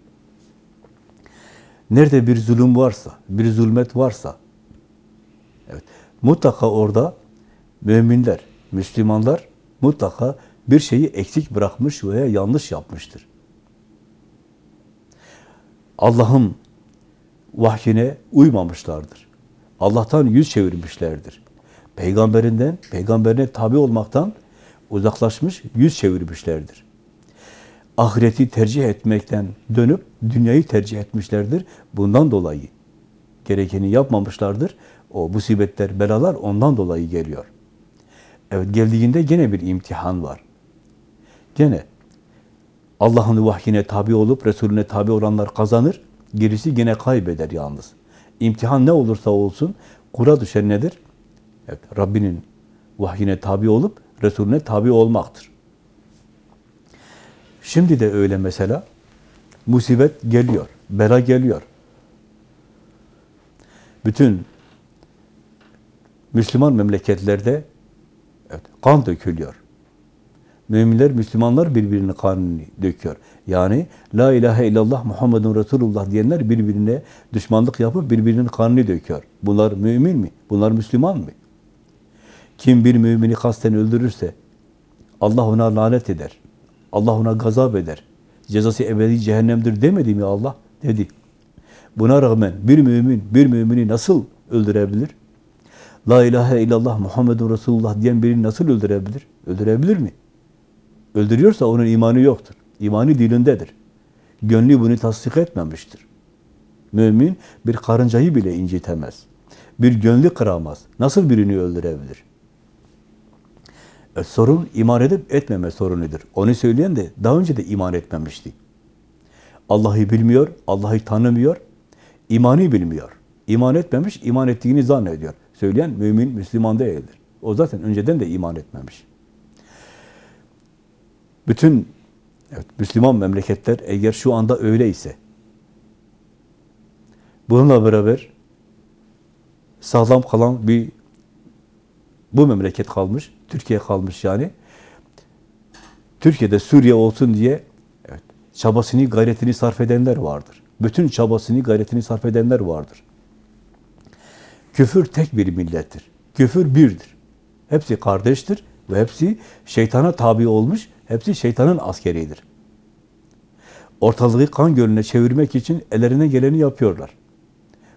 Nerede bir zulüm varsa, bir zulmet varsa, evet, mutlaka orada müminler, Müslümanlar mutlaka bir şeyi eksik bırakmış veya yanlış yapmıştır. Allah'ın vahyine uymamışlardır. Allah'tan yüz çevirmişlerdir. Peygamberinden, peygamberine tabi olmaktan uzaklaşmış, yüz çevirmişlerdir. Ahireti tercih etmekten dönüp dünyayı tercih etmişlerdir. Bundan dolayı gerekeni yapmamışlardır. O musibetler, belalar ondan dolayı geliyor. Evet geldiğinde gene bir imtihan var. Gene Allah'ın vahyine tabi olup Resulüne tabi olanlar kazanır. Gerisi gene kaybeder yalnız. İmtihan ne olursa olsun kura düşen nedir? Evet, Rabbinin vahyine tabi olup Resulüne tabi olmaktır. Şimdi de öyle mesela. Musibet geliyor, bela geliyor. Bütün Müslüman memleketlerde evet, kan dökülüyor. Müminler, Müslümanlar birbirinin kanını döküyor. Yani La ilahe illallah Muhammedun Resulullah diyenler birbirine düşmanlık yapıp birbirinin kanını döküyor. Bunlar mümin mi? Bunlar Müslüman mı? Kim bir mümini kasten öldürürse Allah ona lanet eder. Allah ona gazap eder. Cezası ebedi cehennemdir demedi mi Allah? Dedi. Buna rağmen bir mümin bir mümini nasıl öldürebilir? La ilahe illallah Muhammedun Resulullah diyen birini nasıl öldürebilir? Öldürebilir mi? Öldürüyorsa onun imanı yoktur. İmanı dilindedir. Gönlü bunu tasdik etmemiştir. Mümin bir karıncayı bile incitemez. Bir gönlü kıramaz. Nasıl birini öldürebilir? E, sorun iman edip etmeme sorunudur. Onu söyleyen de daha önce de iman etmemişti. Allah'ı bilmiyor, Allah'ı tanımıyor, İmanı bilmiyor. İman etmemiş, iman ettiğini zannediyor. Söyleyen mümin, Müslüman değildir. O zaten önceden de iman etmemiş. Bütün evet, Müslüman memleketler eğer şu anda öyleyse, bununla beraber sağlam kalan bir bu memleket kalmış, Türkiye kalmış yani. Türkiye'de Suriye olsun diye evet, çabasını, gayretini sarf edenler vardır. Bütün çabasını, gayretini sarf edenler vardır. Küfür tek bir millettir. Küfür birdir. Hepsi kardeştir ve hepsi şeytana tabi olmuş, hepsi şeytanın askeridir. Ortalığı kan gölüne çevirmek için ellerine geleni yapıyorlar.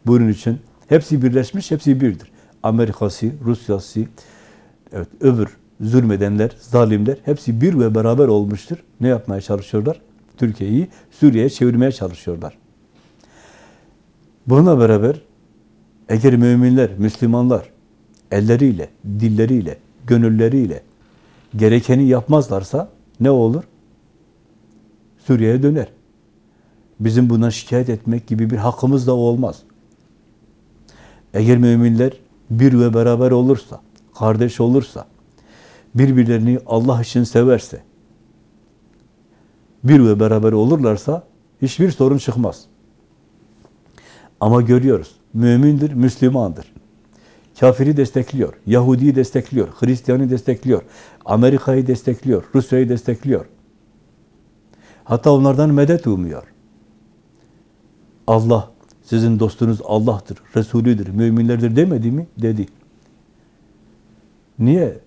Bunun için hepsi birleşmiş, hepsi birdir. Amerikası, Rusyası, evet, öbür zulmedenler, zalimler hepsi bir ve beraber olmuştur. Ne yapmaya çalışıyorlar? Türkiye'yi Suriye'ye çevirmeye çalışıyorlar. Bununla beraber eğer müminler, Müslümanlar elleriyle, dilleriyle, gönülleriyle gerekeni yapmazlarsa ne olur? Suriye'ye döner. Bizim bundan şikayet etmek gibi bir hakkımız da olmaz. Eğer müminler bir ve beraber olursa, kardeş olursa, birbirlerini Allah için severse, bir ve beraber olurlarsa hiçbir sorun çıkmaz. Ama görüyoruz, mümindir, Müslümandır. Kafiri destekliyor, Yahudi'yi destekliyor, Hristiyan'ı destekliyor, Amerika'yı destekliyor, Rusya'yı destekliyor. Hatta onlardan medet umuyor. Allah, sizin dostunuz Allah'tır, Resulüdür, müminlerdir demedi mi? Dedi. Niye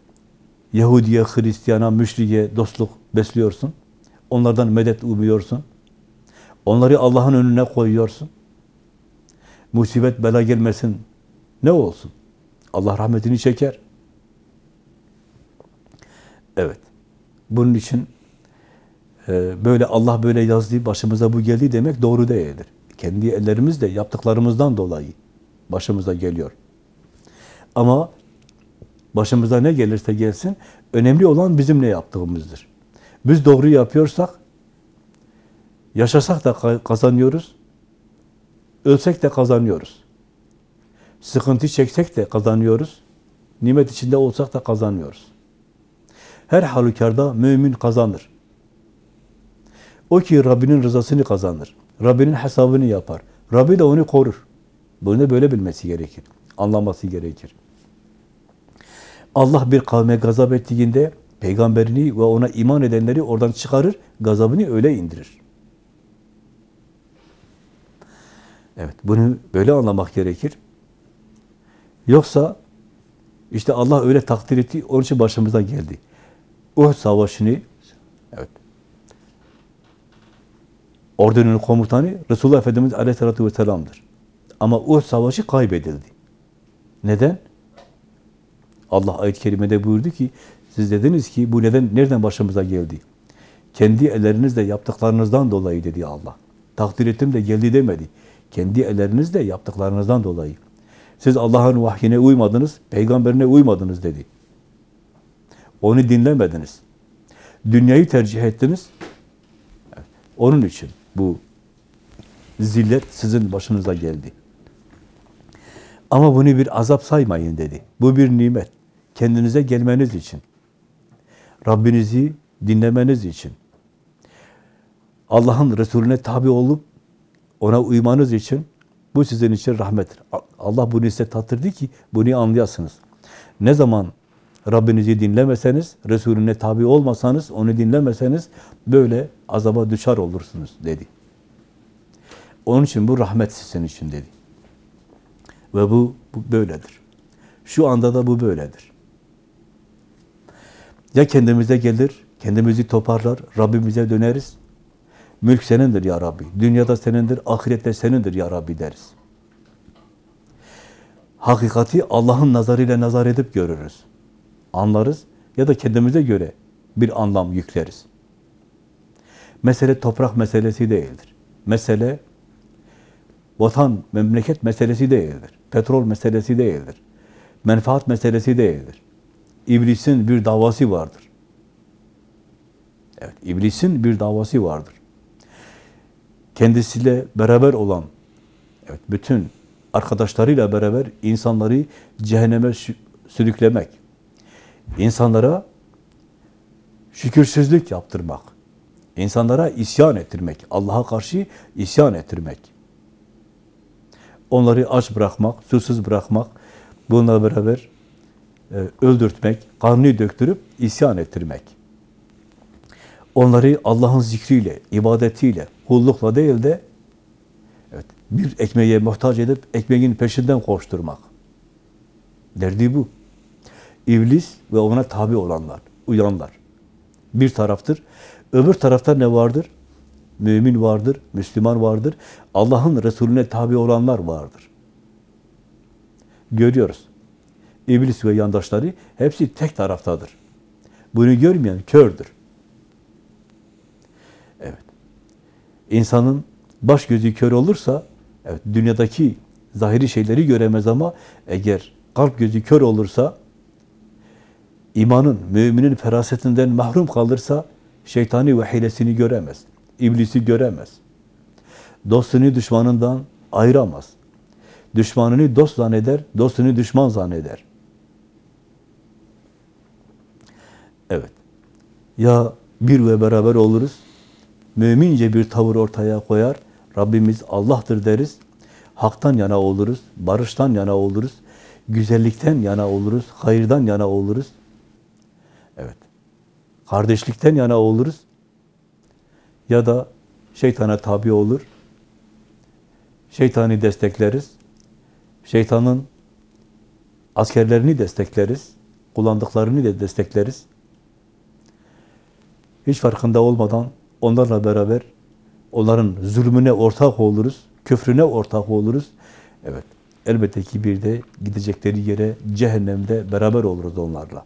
Yahudi'ye, Hristiyan'a, müşriye dostluk besliyorsun? Onlardan medet umuyorsun. Onları Allah'ın önüne koyuyorsun. Musibet, bela gelmesin. Ne olsun? Allah rahmetini çeker. Evet. Bunun için e, böyle Allah böyle yazdı, başımıza bu geldi demek doğru değildir. Kendi ellerimizle yaptıklarımızdan dolayı başımıza geliyor. Ama başımıza ne gelirse gelsin, önemli olan bizim ne yaptığımızdır. Biz doğru yapıyorsak, yaşasak da kazanıyoruz, ölsek de kazanıyoruz. Sıkıntı çeksek de kazanıyoruz, nimet içinde olsak da kazanıyoruz. Her halükarda mümin kazanır. O ki Rabbinin rızasını kazanır. Rabbinin hesabını yapar. Rabbi de onu korur. Bunu böyle bilmesi gerekir. Anlaması gerekir. Allah bir kavme gazap ettiğinde peygamberini ve ona iman edenleri oradan çıkarır, gazabını öyle indirir. Evet, bunu böyle anlamak gerekir. Yoksa işte Allah öyle takdir etti, onun için başımıza geldi. Uhud savaşını evet, ordunun komutanı Resulullah Efendimiz Aleyhisselatü Vesselam'dır. Ama Uhud savaşı kaybedildi. Neden? Allah ayet-i kerimede buyurdu ki, siz dediniz ki bu neden nereden başımıza geldi? Kendi ellerinizle yaptıklarınızdan dolayı dedi Allah. Takdir ettim de geldi demedi. Kendi ellerinizle yaptıklarınızdan dolayı. Siz Allah'ın vahyine uymadınız, peygamberine uymadınız dedi. Onu dinlemediniz. Dünyayı tercih ettiniz. Onun için bu zillet sizin başınıza geldi. Ama bunu bir azap saymayın dedi. Bu bir nimet. Kendinize gelmeniz için. Rabbinizi dinlemeniz için. Allah'ın Resulüne tabi olup ona uymanız için bu sizin için rahmettir. Allah bunu size tattırdı ki bunu anlayasınız. Ne zaman Rabbinizi dinlemeseniz, Resulüne tabi olmasanız, onu dinlemeseniz böyle azaba düşer olursunuz dedi. Onun için bu rahmet sizin için dedi. Ve bu, bu böyledir. Şu anda da bu böyledir. Ya kendimize gelir, kendimizi toparlar, Rabbimize döneriz. Mülk senindir ya Rabbi. Dünyada senindir, ahirette senindir ya Rabbi deriz. Hakikati Allah'ın nazarıyla nazar edip görürüz. Anlarız ya da kendimize göre bir anlam yükleriz. Mesele toprak meselesi değildir. Mesele vatan, memleket meselesi değildir. Petrol meselesi değildir. Menfaat meselesi değildir. İblisin bir davası vardır. Evet, iblisin bir davası vardır. Kendisiyle beraber olan Evet, bütün arkadaşlarıyla beraber insanları cehenneme sü- sürüklemek. İnsanlara şükürsüzlük yaptırmak. İnsanlara isyan ettirmek. Allah'a karşı isyan ettirmek. Onları aç bırakmak, susuz bırakmak, bununla beraber e, öldürtmek, kanını döktürüp isyan ettirmek. Onları Allah'ın zikriyle, ibadetiyle, kullukla değil de evet, bir ekmeğe muhtaç edip ekmeğin peşinden koşturmak. Derdi bu. İblis ve ona tabi olanlar, uyanlar. Bir taraftır. Öbür tarafta ne vardır? Mümin vardır, Müslüman vardır. Allah'ın Resulüne tabi olanlar vardır. Görüyoruz. İblis ve yandaşları hepsi tek taraftadır. Bunu görmeyen kördür. Evet. İnsanın baş gözü kör olursa evet dünyadaki zahiri şeyleri göremez ama eğer kalp gözü kör olursa imanın, müminin ferasetinden mahrum kalırsa şeytani ve hilesini göremez. İblisi göremez. Dostunu düşmanından ayıramaz. Düşmanını dost zanneder, dostunu düşman zanneder. Evet. Ya bir ve beraber oluruz, mümince bir tavır ortaya koyar, Rabbimiz Allah'tır deriz, haktan yana oluruz, barıştan yana oluruz, güzellikten yana oluruz, hayırdan yana oluruz. Kardeşlikten yana oluruz. Ya da şeytana tabi olur. Şeytani destekleriz. Şeytanın askerlerini destekleriz. Kullandıklarını da destekleriz. Hiç farkında olmadan onlarla beraber onların zulmüne ortak oluruz. Küfrüne ortak oluruz. Evet. Elbette ki bir de gidecekleri yere cehennemde beraber oluruz onlarla.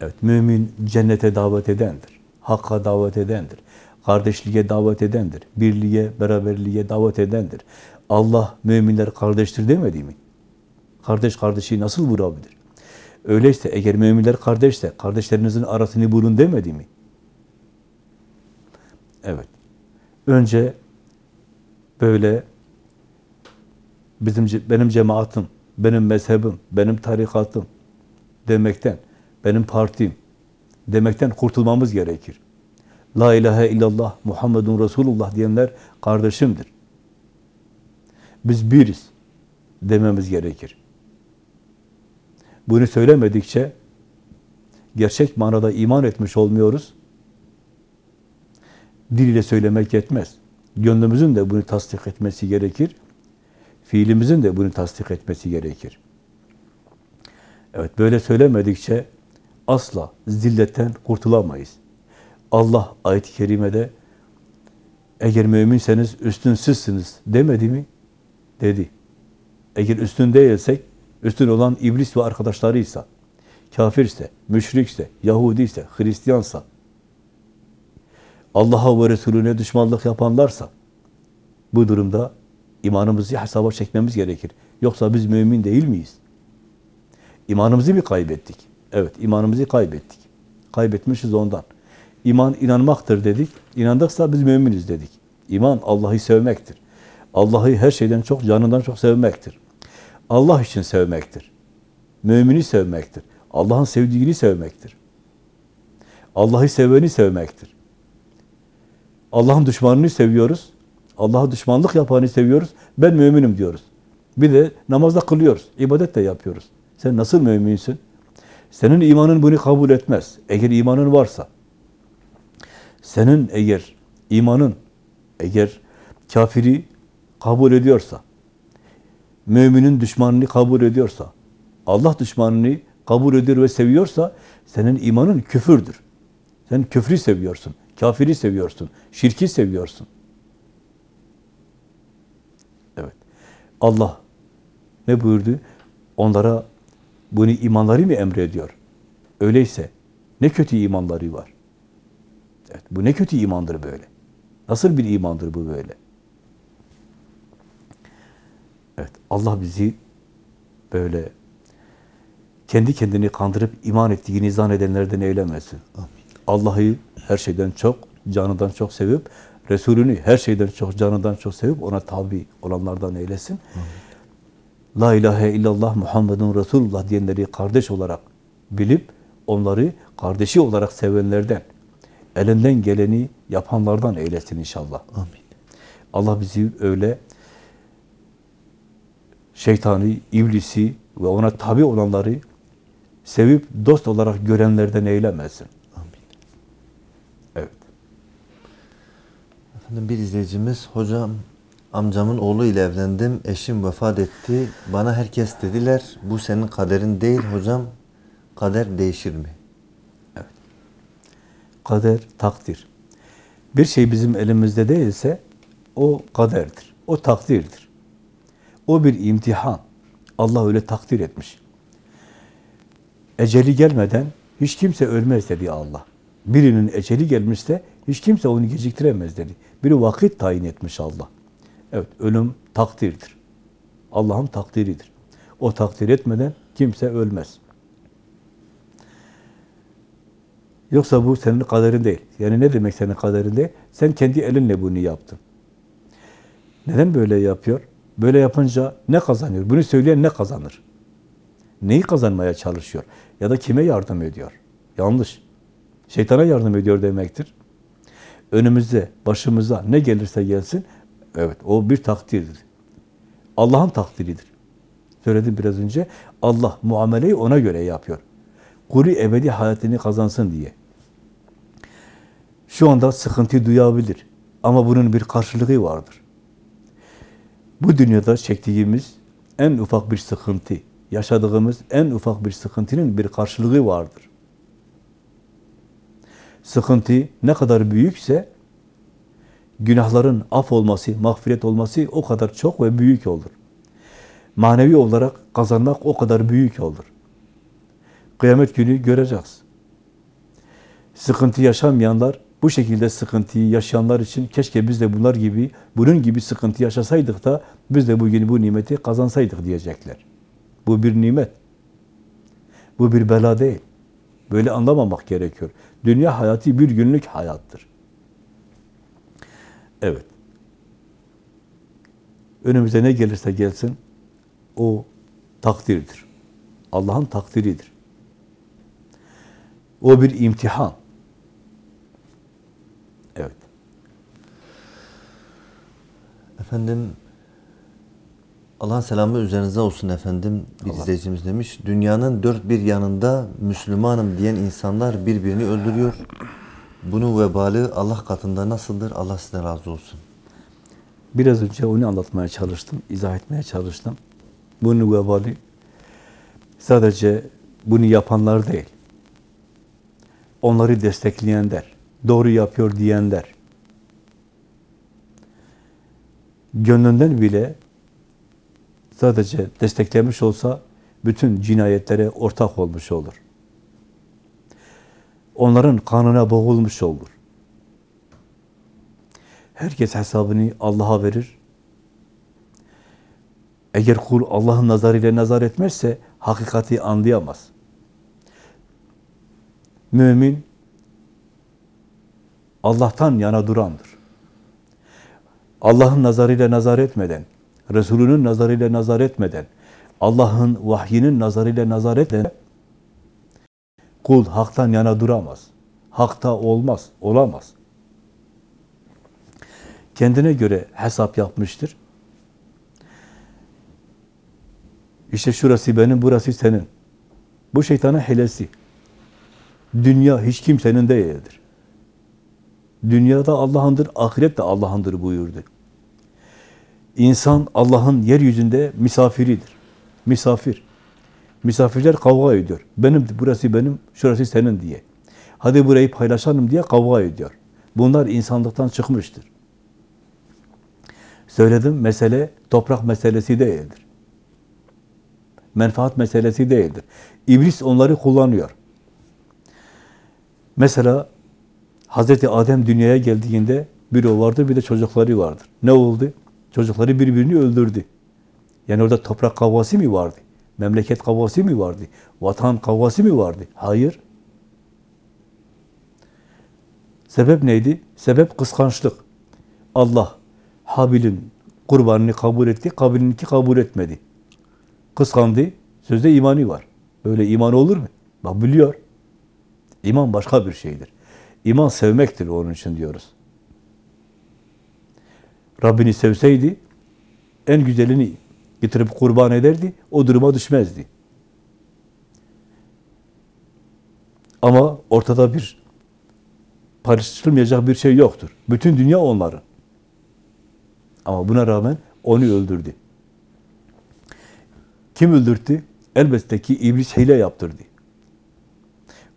Evet, mümin cennete davet edendir. Hakka davet edendir. Kardeşliğe davet edendir. Birliğe, beraberliğe davet edendir. Allah müminler kardeştir demedi mi? Kardeş kardeşi nasıl vurabilir? Öyleyse eğer müminler kardeşse kardeşlerinizin arasını bulun demedi mi? Evet. Önce böyle bizim benim cemaatim, benim mezhebim, benim tarikatım demekten, benim partim demekten kurtulmamız gerekir. La ilahe illallah Muhammedun Resulullah diyenler kardeşimdir. Biz biriz dememiz gerekir. Bunu söylemedikçe gerçek manada iman etmiş olmuyoruz. Dil ile söylemek yetmez. Gönlümüzün de bunu tasdik etmesi gerekir. Fiilimizin de bunu tasdik etmesi gerekir. Evet, böyle söylemedikçe asla zilletten kurtulamayız. Allah ayet-i kerimede eğer müminseniz üstünsüzsünüz demedi mi? Dedi. Eğer üstün değilsek, üstün olan iblis ve arkadaşlarıysa, kafirse, müşrikse, Yahudiyse, Hristiyansa, Allah'a ve Resulüne düşmanlık yapanlarsa, bu durumda imanımızı hesaba çekmemiz gerekir. Yoksa biz mümin değil miyiz? İmanımızı mı kaybettik? Evet, imanımızı kaybettik. Kaybetmişiz ondan. İman inanmaktır dedik. İnandıksa biz müminiz dedik. İman Allah'ı sevmektir. Allah'ı her şeyden çok, canından çok sevmektir. Allah için sevmektir. Mümini sevmektir. Allah'ın sevdiğini sevmektir. Allah'ı seveni sevmektir. Allah'ın düşmanını seviyoruz. Allah'a düşmanlık yapanı seviyoruz. Ben müminim diyoruz. Bir de namazda kılıyoruz. ibadet de yapıyoruz. Sen nasıl müminsin? Senin imanın bunu kabul etmez. Eğer imanın varsa. Senin eğer imanın eğer kafiri kabul ediyorsa, müminin düşmanını kabul ediyorsa, Allah düşmanını kabul ediyor ve seviyorsa, senin imanın küfürdür. Sen küfrü seviyorsun, kafiri seviyorsun, şirki seviyorsun. Evet. Allah ne buyurdu? Onlara bunu imanları mı emrediyor? Öyleyse ne kötü imanları var. Evet, bu ne kötü imandır böyle. Nasıl bir imandır bu böyle? Evet, Allah bizi böyle kendi kendini kandırıp iman ettiğini zannedenlerden eylemesin. Allah'ı her şeyden çok, canından çok sevip Resulünü her şeyden çok, canından çok sevip ona tabi olanlardan eylesin. La ilahe illallah Muhammedun Resulullah diyenleri kardeş olarak bilip onları kardeşi olarak sevenlerden, elinden geleni yapanlardan eylesin inşallah. Amin. Allah bizi öyle şeytanı, iblisi ve ona tabi olanları sevip dost olarak görenlerden eylemesin. Amin. Evet. Efendim bir izleyicimiz, hocam amcamın oğlu ile evlendim, eşim vefat etti. Bana herkes dediler, bu senin kaderin değil hocam, kader değişir mi? Kader, takdir. Bir şey bizim elimizde değilse o kaderdir. O takdirdir. O bir imtihan. Allah öyle takdir etmiş. Eceli gelmeden hiç kimse ölmez dedi Allah. Birinin eceli gelmişse hiç kimse onu geciktiremez dedi. Bir vakit tayin etmiş Allah. Evet, ölüm takdirdir. Allah'ın takdiridir. O takdir etmeden kimse ölmez. Yoksa bu senin kaderin değil. Yani ne demek senin kaderin değil? Sen kendi elinle bunu yaptın. Neden böyle yapıyor? Böyle yapınca ne kazanıyor? Bunu söyleyen ne kazanır? Neyi kazanmaya çalışıyor? Ya da kime yardım ediyor? Yanlış. Şeytana yardım ediyor demektir. Önümüze, başımıza ne gelirse gelsin, evet o bir takdirdir. Allah'ın takdiridir. Söyledim biraz önce, Allah muameleyi ona göre yapıyor. Kuru ebedi hayatını kazansın diye. Şu anda sıkıntı duyabilir. Ama bunun bir karşılığı vardır. Bu dünyada çektiğimiz en ufak bir sıkıntı, yaşadığımız en ufak bir sıkıntının bir karşılığı vardır. Sıkıntı ne kadar büyükse günahların af olması, mağfiret olması o kadar çok ve büyük olur. Manevi olarak kazanmak o kadar büyük olur. Kıyamet günü göreceğiz. Sıkıntı yaşamayanlar, bu şekilde sıkıntıyı yaşayanlar için keşke biz de bunlar gibi, bunun gibi sıkıntı yaşasaydık da biz de bugün bu nimeti kazansaydık diyecekler. Bu bir nimet. Bu bir bela değil. Böyle anlamamak gerekiyor. Dünya hayatı bir günlük hayattır. Evet. Önümüze ne gelirse gelsin, o takdirdir. Allah'ın takdiridir. O bir imtihan. Evet. Efendim, Allah'ın selamı üzerinize olsun efendim. Bir Allah. izleyicimiz demiş, dünyanın dört bir yanında Müslümanım diyen insanlar birbirini öldürüyor. Bunun vebali Allah katında nasıldır? Allah sizden razı olsun. Biraz önce onu anlatmaya çalıştım, izah etmeye çalıştım. Bunun vebali sadece bunu yapanlar değil. Onları destekleyenler, doğru yapıyor diyenler, gönlünden bile sadece desteklemiş olsa bütün cinayetlere ortak olmuş olur. Onların kanına boğulmuş olur. Herkes hesabını Allah'a verir. Eğer kul Allah'ın nazarıyla nazar etmezse hakikati anlayamaz. Mümin Allah'tan yana durandır. Allah'ın nazarıyla nazar etmeden, Resulünün nazarıyla nazar etmeden, Allah'ın vahyinin nazarıyla nazar etmeden kul haktan yana duramaz. Hakta olmaz, olamaz. Kendine göre hesap yapmıştır. İşte şurası benim, burası senin. Bu şeytanın hilesi. Dünya hiç kimsenin değildir. Dünyada Allah'ındır, ahiret de Allah'ındır buyurdu. İnsan Allah'ın yeryüzünde misafiridir. Misafir. Misafirler kavga ediyor. Benim, burası benim, şurası senin diye. Hadi burayı paylaşalım diye kavga ediyor. Bunlar insanlıktan çıkmıştır. Söyledim, mesele toprak meselesi değildir. Menfaat meselesi değildir. İblis onları kullanıyor. Mesela Hazreti Adem dünyaya geldiğinde bir o vardı, bir de çocukları vardır. Ne oldu? Çocukları birbirini öldürdü. Yani orada toprak kavgası mı vardı? Memleket kavgası mı vardı? Vatan kavgası mı vardı? Hayır. Sebep neydi? Sebep kıskançlık. Allah Habil'in kurbanını kabul etti, Kabil'inki kabul etmedi. Kıskandı, sözde imani var. Böyle iman olur mu? Bak biliyor. İman başka bir şeydir. İman sevmektir onun için diyoruz. Rabbini sevseydi en güzelini getirip kurban ederdi, o duruma düşmezdi. Ama ortada bir paylaşılmayacak bir şey yoktur. Bütün dünya onların. Ama buna rağmen onu öldürdü. Kim öldürdü? Elbette ki iblis hile yaptırdı.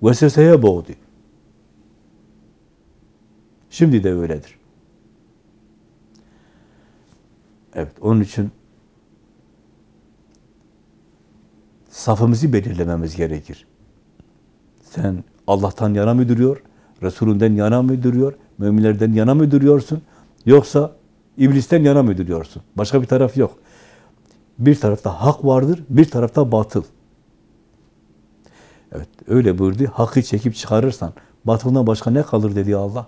Vesveseye boğdu. Şimdi de öyledir. Evet, onun için safımızı belirlememiz gerekir. Sen Allah'tan yana mı duruyor, Resulünden yana mı duruyor, müminlerden yana mı duruyorsun, yoksa iblisten yana mı duruyorsun? Başka bir taraf yok. Bir tarafta hak vardır, bir tarafta batıl. Evet, öyle buyurdu. Hakkı çekip çıkarırsan, batıldan başka ne kalır dedi Allah.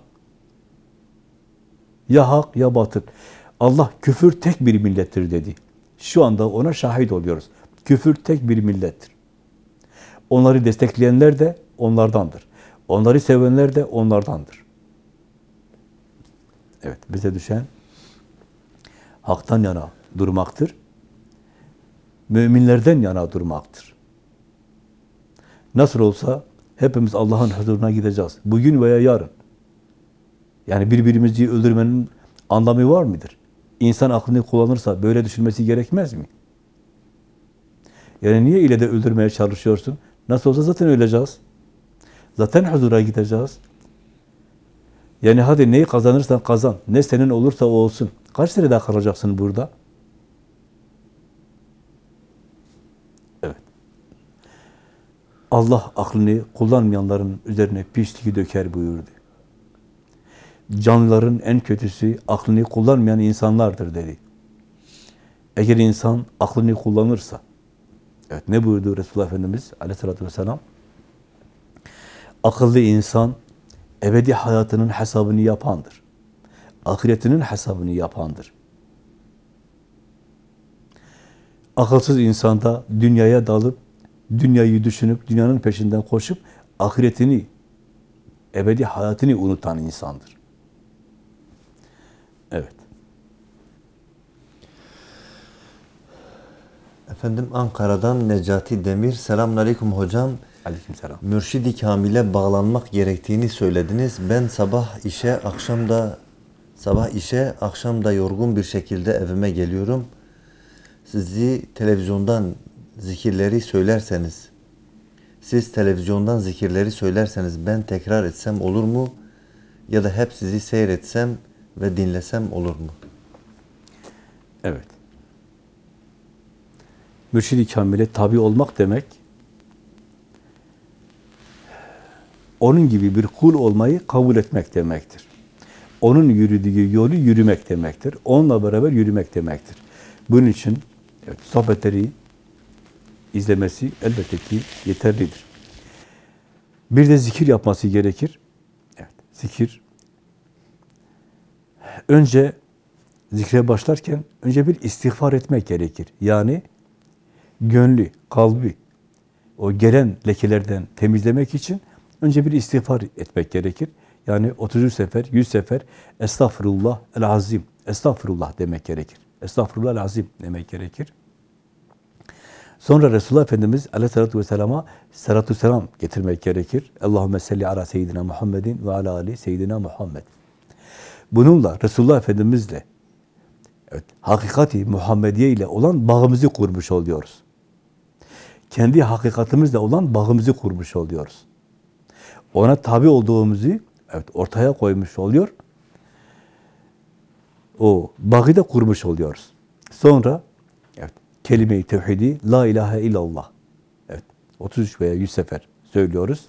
Ya hak ya batıl. Allah küfür tek bir millettir dedi. Şu anda ona şahit oluyoruz. Küfür tek bir millettir. Onları destekleyenler de onlardandır. Onları sevenler de onlardandır. Evet, bize düşen haktan yana durmaktır. Müminlerden yana durmaktır. Nasıl olsa hepimiz Allah'ın huzuruna gideceğiz. Bugün veya yarın. Yani birbirimizi öldürmenin anlamı var mıdır? İnsan aklını kullanırsa böyle düşünmesi gerekmez mi? Yani niye ile de öldürmeye çalışıyorsun? Nasıl olsa zaten öleceğiz. Zaten huzura gideceğiz. Yani hadi neyi kazanırsan kazan. Ne senin olursa o olsun. Kaç sene daha kalacaksın burada? Evet. Allah aklını kullanmayanların üzerine pisliği döker buyurdu. Canlıların en kötüsü aklını kullanmayan insanlardır dedi. Eğer insan aklını kullanırsa, evet ne buyurdu Resulullah Efendimiz aleyhissalatü vesselam? Akıllı insan ebedi hayatının hesabını yapandır. Ahiretinin hesabını yapandır. Akılsız insanda dünyaya dalıp, dünyayı düşünüp, dünyanın peşinden koşup, ahiretini, ebedi hayatını unutan insandır. Evet. Efendim Ankara'dan Necati Demir. Selamünaleyküm hocam. Aleykümselam. Mürşidi Kamil'e bağlanmak gerektiğini söylediniz. Ben sabah işe, akşam da sabah işe, akşam da yorgun bir şekilde evime geliyorum. Sizi televizyondan zikirleri söylerseniz, siz televizyondan zikirleri söylerseniz ben tekrar etsem olur mu? Ya da hep sizi seyretsem ve dinlesem olur mu? Evet. Mürşid-i Kamil'e tabi olmak demek, onun gibi bir kul olmayı kabul etmek demektir. Onun yürüdüğü yolu yürümek demektir. Onunla beraber yürümek demektir. Bunun için evet, sohbetleri izlemesi elbette ki yeterlidir. Bir de zikir yapması gerekir. Evet, zikir. Önce zikre başlarken önce bir istiğfar etmek gerekir. Yani gönlü, kalbi o gelen lekelerden temizlemek için önce bir istiğfar etmek gerekir. Yani 33 sefer, 100 sefer Estağfurullah el azim, Estağfurullah demek gerekir. Estağfurullah el azim demek gerekir. Sonra Resulullah Efendimiz aleyhissalatü vesselama salatu selam getirmek gerekir. Allahümme salli ala seyyidina Muhammedin ve ala ali seyyidina Muhammed. Bununla Resulullah Efendimizle evet, hakikati Muhammediye ile olan bağımızı kurmuş oluyoruz. Kendi hakikatimizle olan bağımızı kurmuş oluyoruz. Ona tabi olduğumuzu evet, ortaya koymuş oluyor. O bağı da kurmuş oluyoruz. Sonra evet, kelime-i tevhidi la ilahe illallah. Evet, 33 veya 100 sefer söylüyoruz.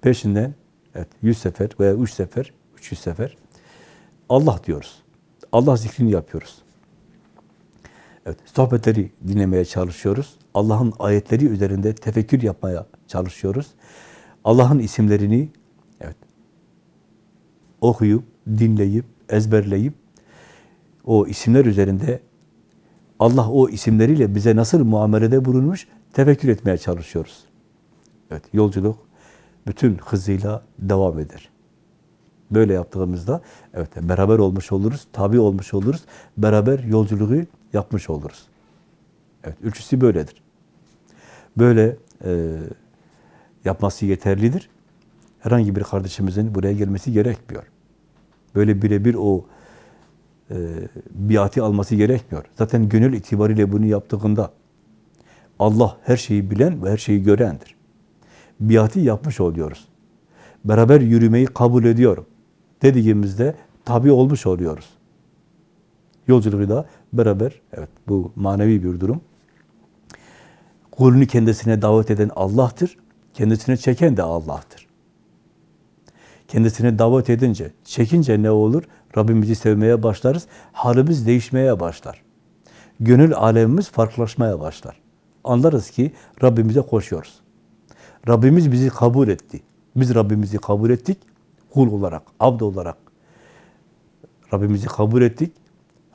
Peşinden evet, 100 sefer veya 3 sefer, 300 sefer Allah diyoruz. Allah zikrini yapıyoruz. Evet, sohbetleri dinlemeye çalışıyoruz. Allah'ın ayetleri üzerinde tefekkür yapmaya çalışıyoruz. Allah'ın isimlerini evet okuyup, dinleyip, ezberleyip o isimler üzerinde Allah o isimleriyle bize nasıl muamelede bulunmuş tefekkür etmeye çalışıyoruz. Evet, yolculuk bütün hızıyla devam eder. Böyle yaptığımızda evet beraber olmuş oluruz, tabi olmuş oluruz, beraber yolculuğu yapmış oluruz. Evet, üçüsü böyledir. Böyle e, yapması yeterlidir. Herhangi bir kardeşimizin buraya gelmesi gerekmiyor. Böyle birebir o e, biati alması gerekmiyor. Zaten gönül itibariyle bunu yaptığında Allah her şeyi bilen ve her şeyi görendir. Biati yapmış oluyoruz. Beraber yürümeyi kabul ediyorum. Dediğimizde tabi olmuş oluyoruz. Yolculuğu da beraber, evet bu manevi bir durum. Kulünü kendisine davet eden Allah'tır. Kendisine çeken de Allah'tır. Kendisine davet edince, çekince ne olur? Rabbimizi sevmeye başlarız. Halimiz değişmeye başlar. Gönül alemimiz farklılaşmaya başlar. Anlarız ki Rabbimize koşuyoruz. Rabbimiz bizi kabul etti. Biz Rabbimizi kabul ettik. Kul olarak, abd olarak Rabbimizi kabul ettik.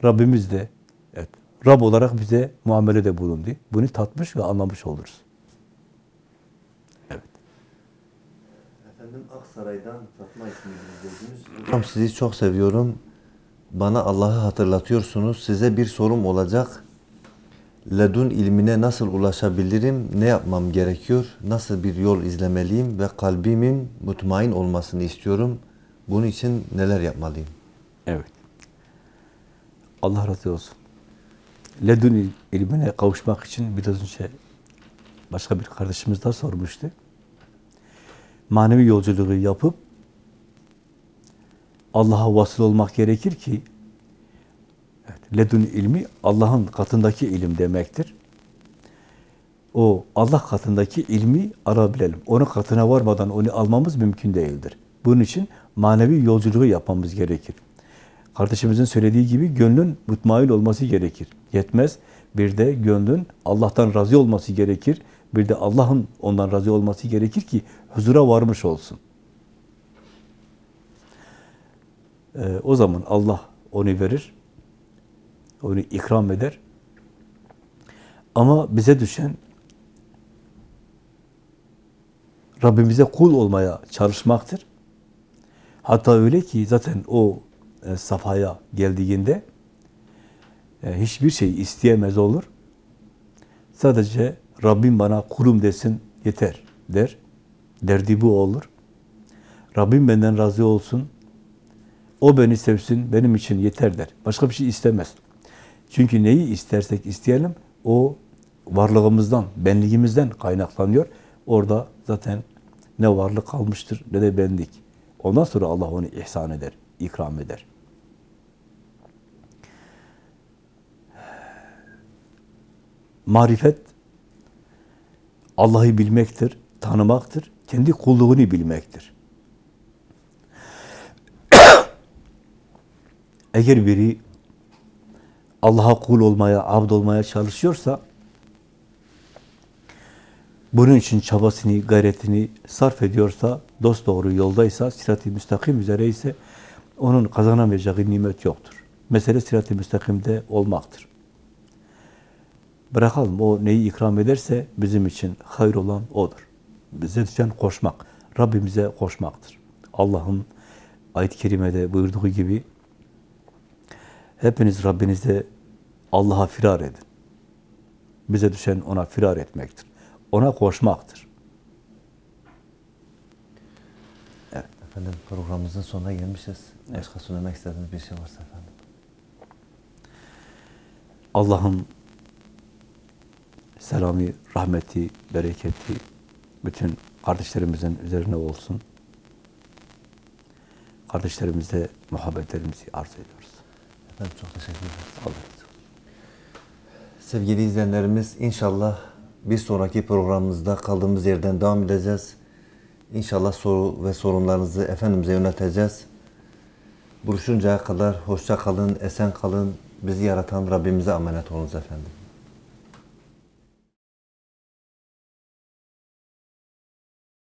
Rabbimiz de evet, Rab olarak bize muamelede bulundu. Bunu tatmış ve anlamış oluruz. Evet. Efendim Aksaray'dan Fatma ismini izlediğiniz. Hocam sizi çok seviyorum. Bana Allah'ı hatırlatıyorsunuz. Size bir sorum olacak. Ledun ilmine nasıl ulaşabilirim? Ne yapmam gerekiyor? Nasıl bir yol izlemeliyim? Ve kalbimin mutmain olmasını istiyorum. Bunun için neler yapmalıyım? Evet. Allah razı olsun. Ledun ilmine kavuşmak için biraz önce başka bir kardeşimiz daha sormuştu. Manevi yolculuğu yapıp Allah'a vasıl olmak gerekir ki evet, ledun ilmi Allah'ın katındaki ilim demektir. O Allah katındaki ilmi arabilelim. Onun katına varmadan onu almamız mümkün değildir. Bunun için manevi yolculuğu yapmamız gerekir. Kardeşimizin söylediği gibi gönlün mutmain olması gerekir. Yetmez. Bir de gönlün Allah'tan razı olması gerekir. Bir de Allah'ın ondan razı olması gerekir ki huzura varmış olsun. Ee, o zaman Allah onu verir. Onu ikram eder. Ama bize düşen Rabbimize kul olmaya çalışmaktır. Hatta öyle ki zaten o safhaya geldiğinde e, hiçbir şey isteyemez olur. Sadece Rabbim bana kulum desin yeter der. Derdi bu olur. Rabbim benden razı olsun. O beni sevsin, benim için yeter der. Başka bir şey istemez. Çünkü neyi istersek isteyelim, o varlığımızdan, benliğimizden kaynaklanıyor. Orada zaten ne varlık kalmıştır ne de benlik. Ondan sonra Allah onu ihsan eder, ikram eder. Marifet Allah'ı bilmektir, tanımaktır, kendi kulluğunu bilmektir. Eğer biri Allah'a kul olmaya, abd olmaya çalışıyorsa bunun için çabasını, gayretini sarf ediyorsa, dost doğru yoldaysa, sirat-i müstakim üzere ise onun kazanamayacağı nimet yoktur. Mesele sirat-i müstakimde olmaktır. Bırakalım o neyi ikram ederse bizim için hayır olan odur. Bize düşen koşmak, Rabbimize koşmaktır. Allah'ın ayet-i kerimede buyurduğu gibi hepiniz Rabbinize Allah'a firar edin. Bize düşen ona firar etmektir. Ona koşmaktır. Efendim programımızın sonuna gelmişiz. Başka söylemek istediğiniz bir şey varsa efendim. Allah'ın selamı, rahmeti, bereketi bütün kardeşlerimizin üzerine olsun. Kardeşlerimize muhabbetlerimizi arz ediyoruz. Efendim çok teşekkür ederiz. Razı olsun. Sevgili izleyenlerimiz inşallah bir sonraki programımızda kaldığımız yerden devam edeceğiz. İnşallah soru ve sorunlarınızı Efendimiz'e yönelteceğiz. Buluşuncaya kadar hoşça kalın, esen kalın. Bizi yaratan Rabbimize emanet olunuz efendim.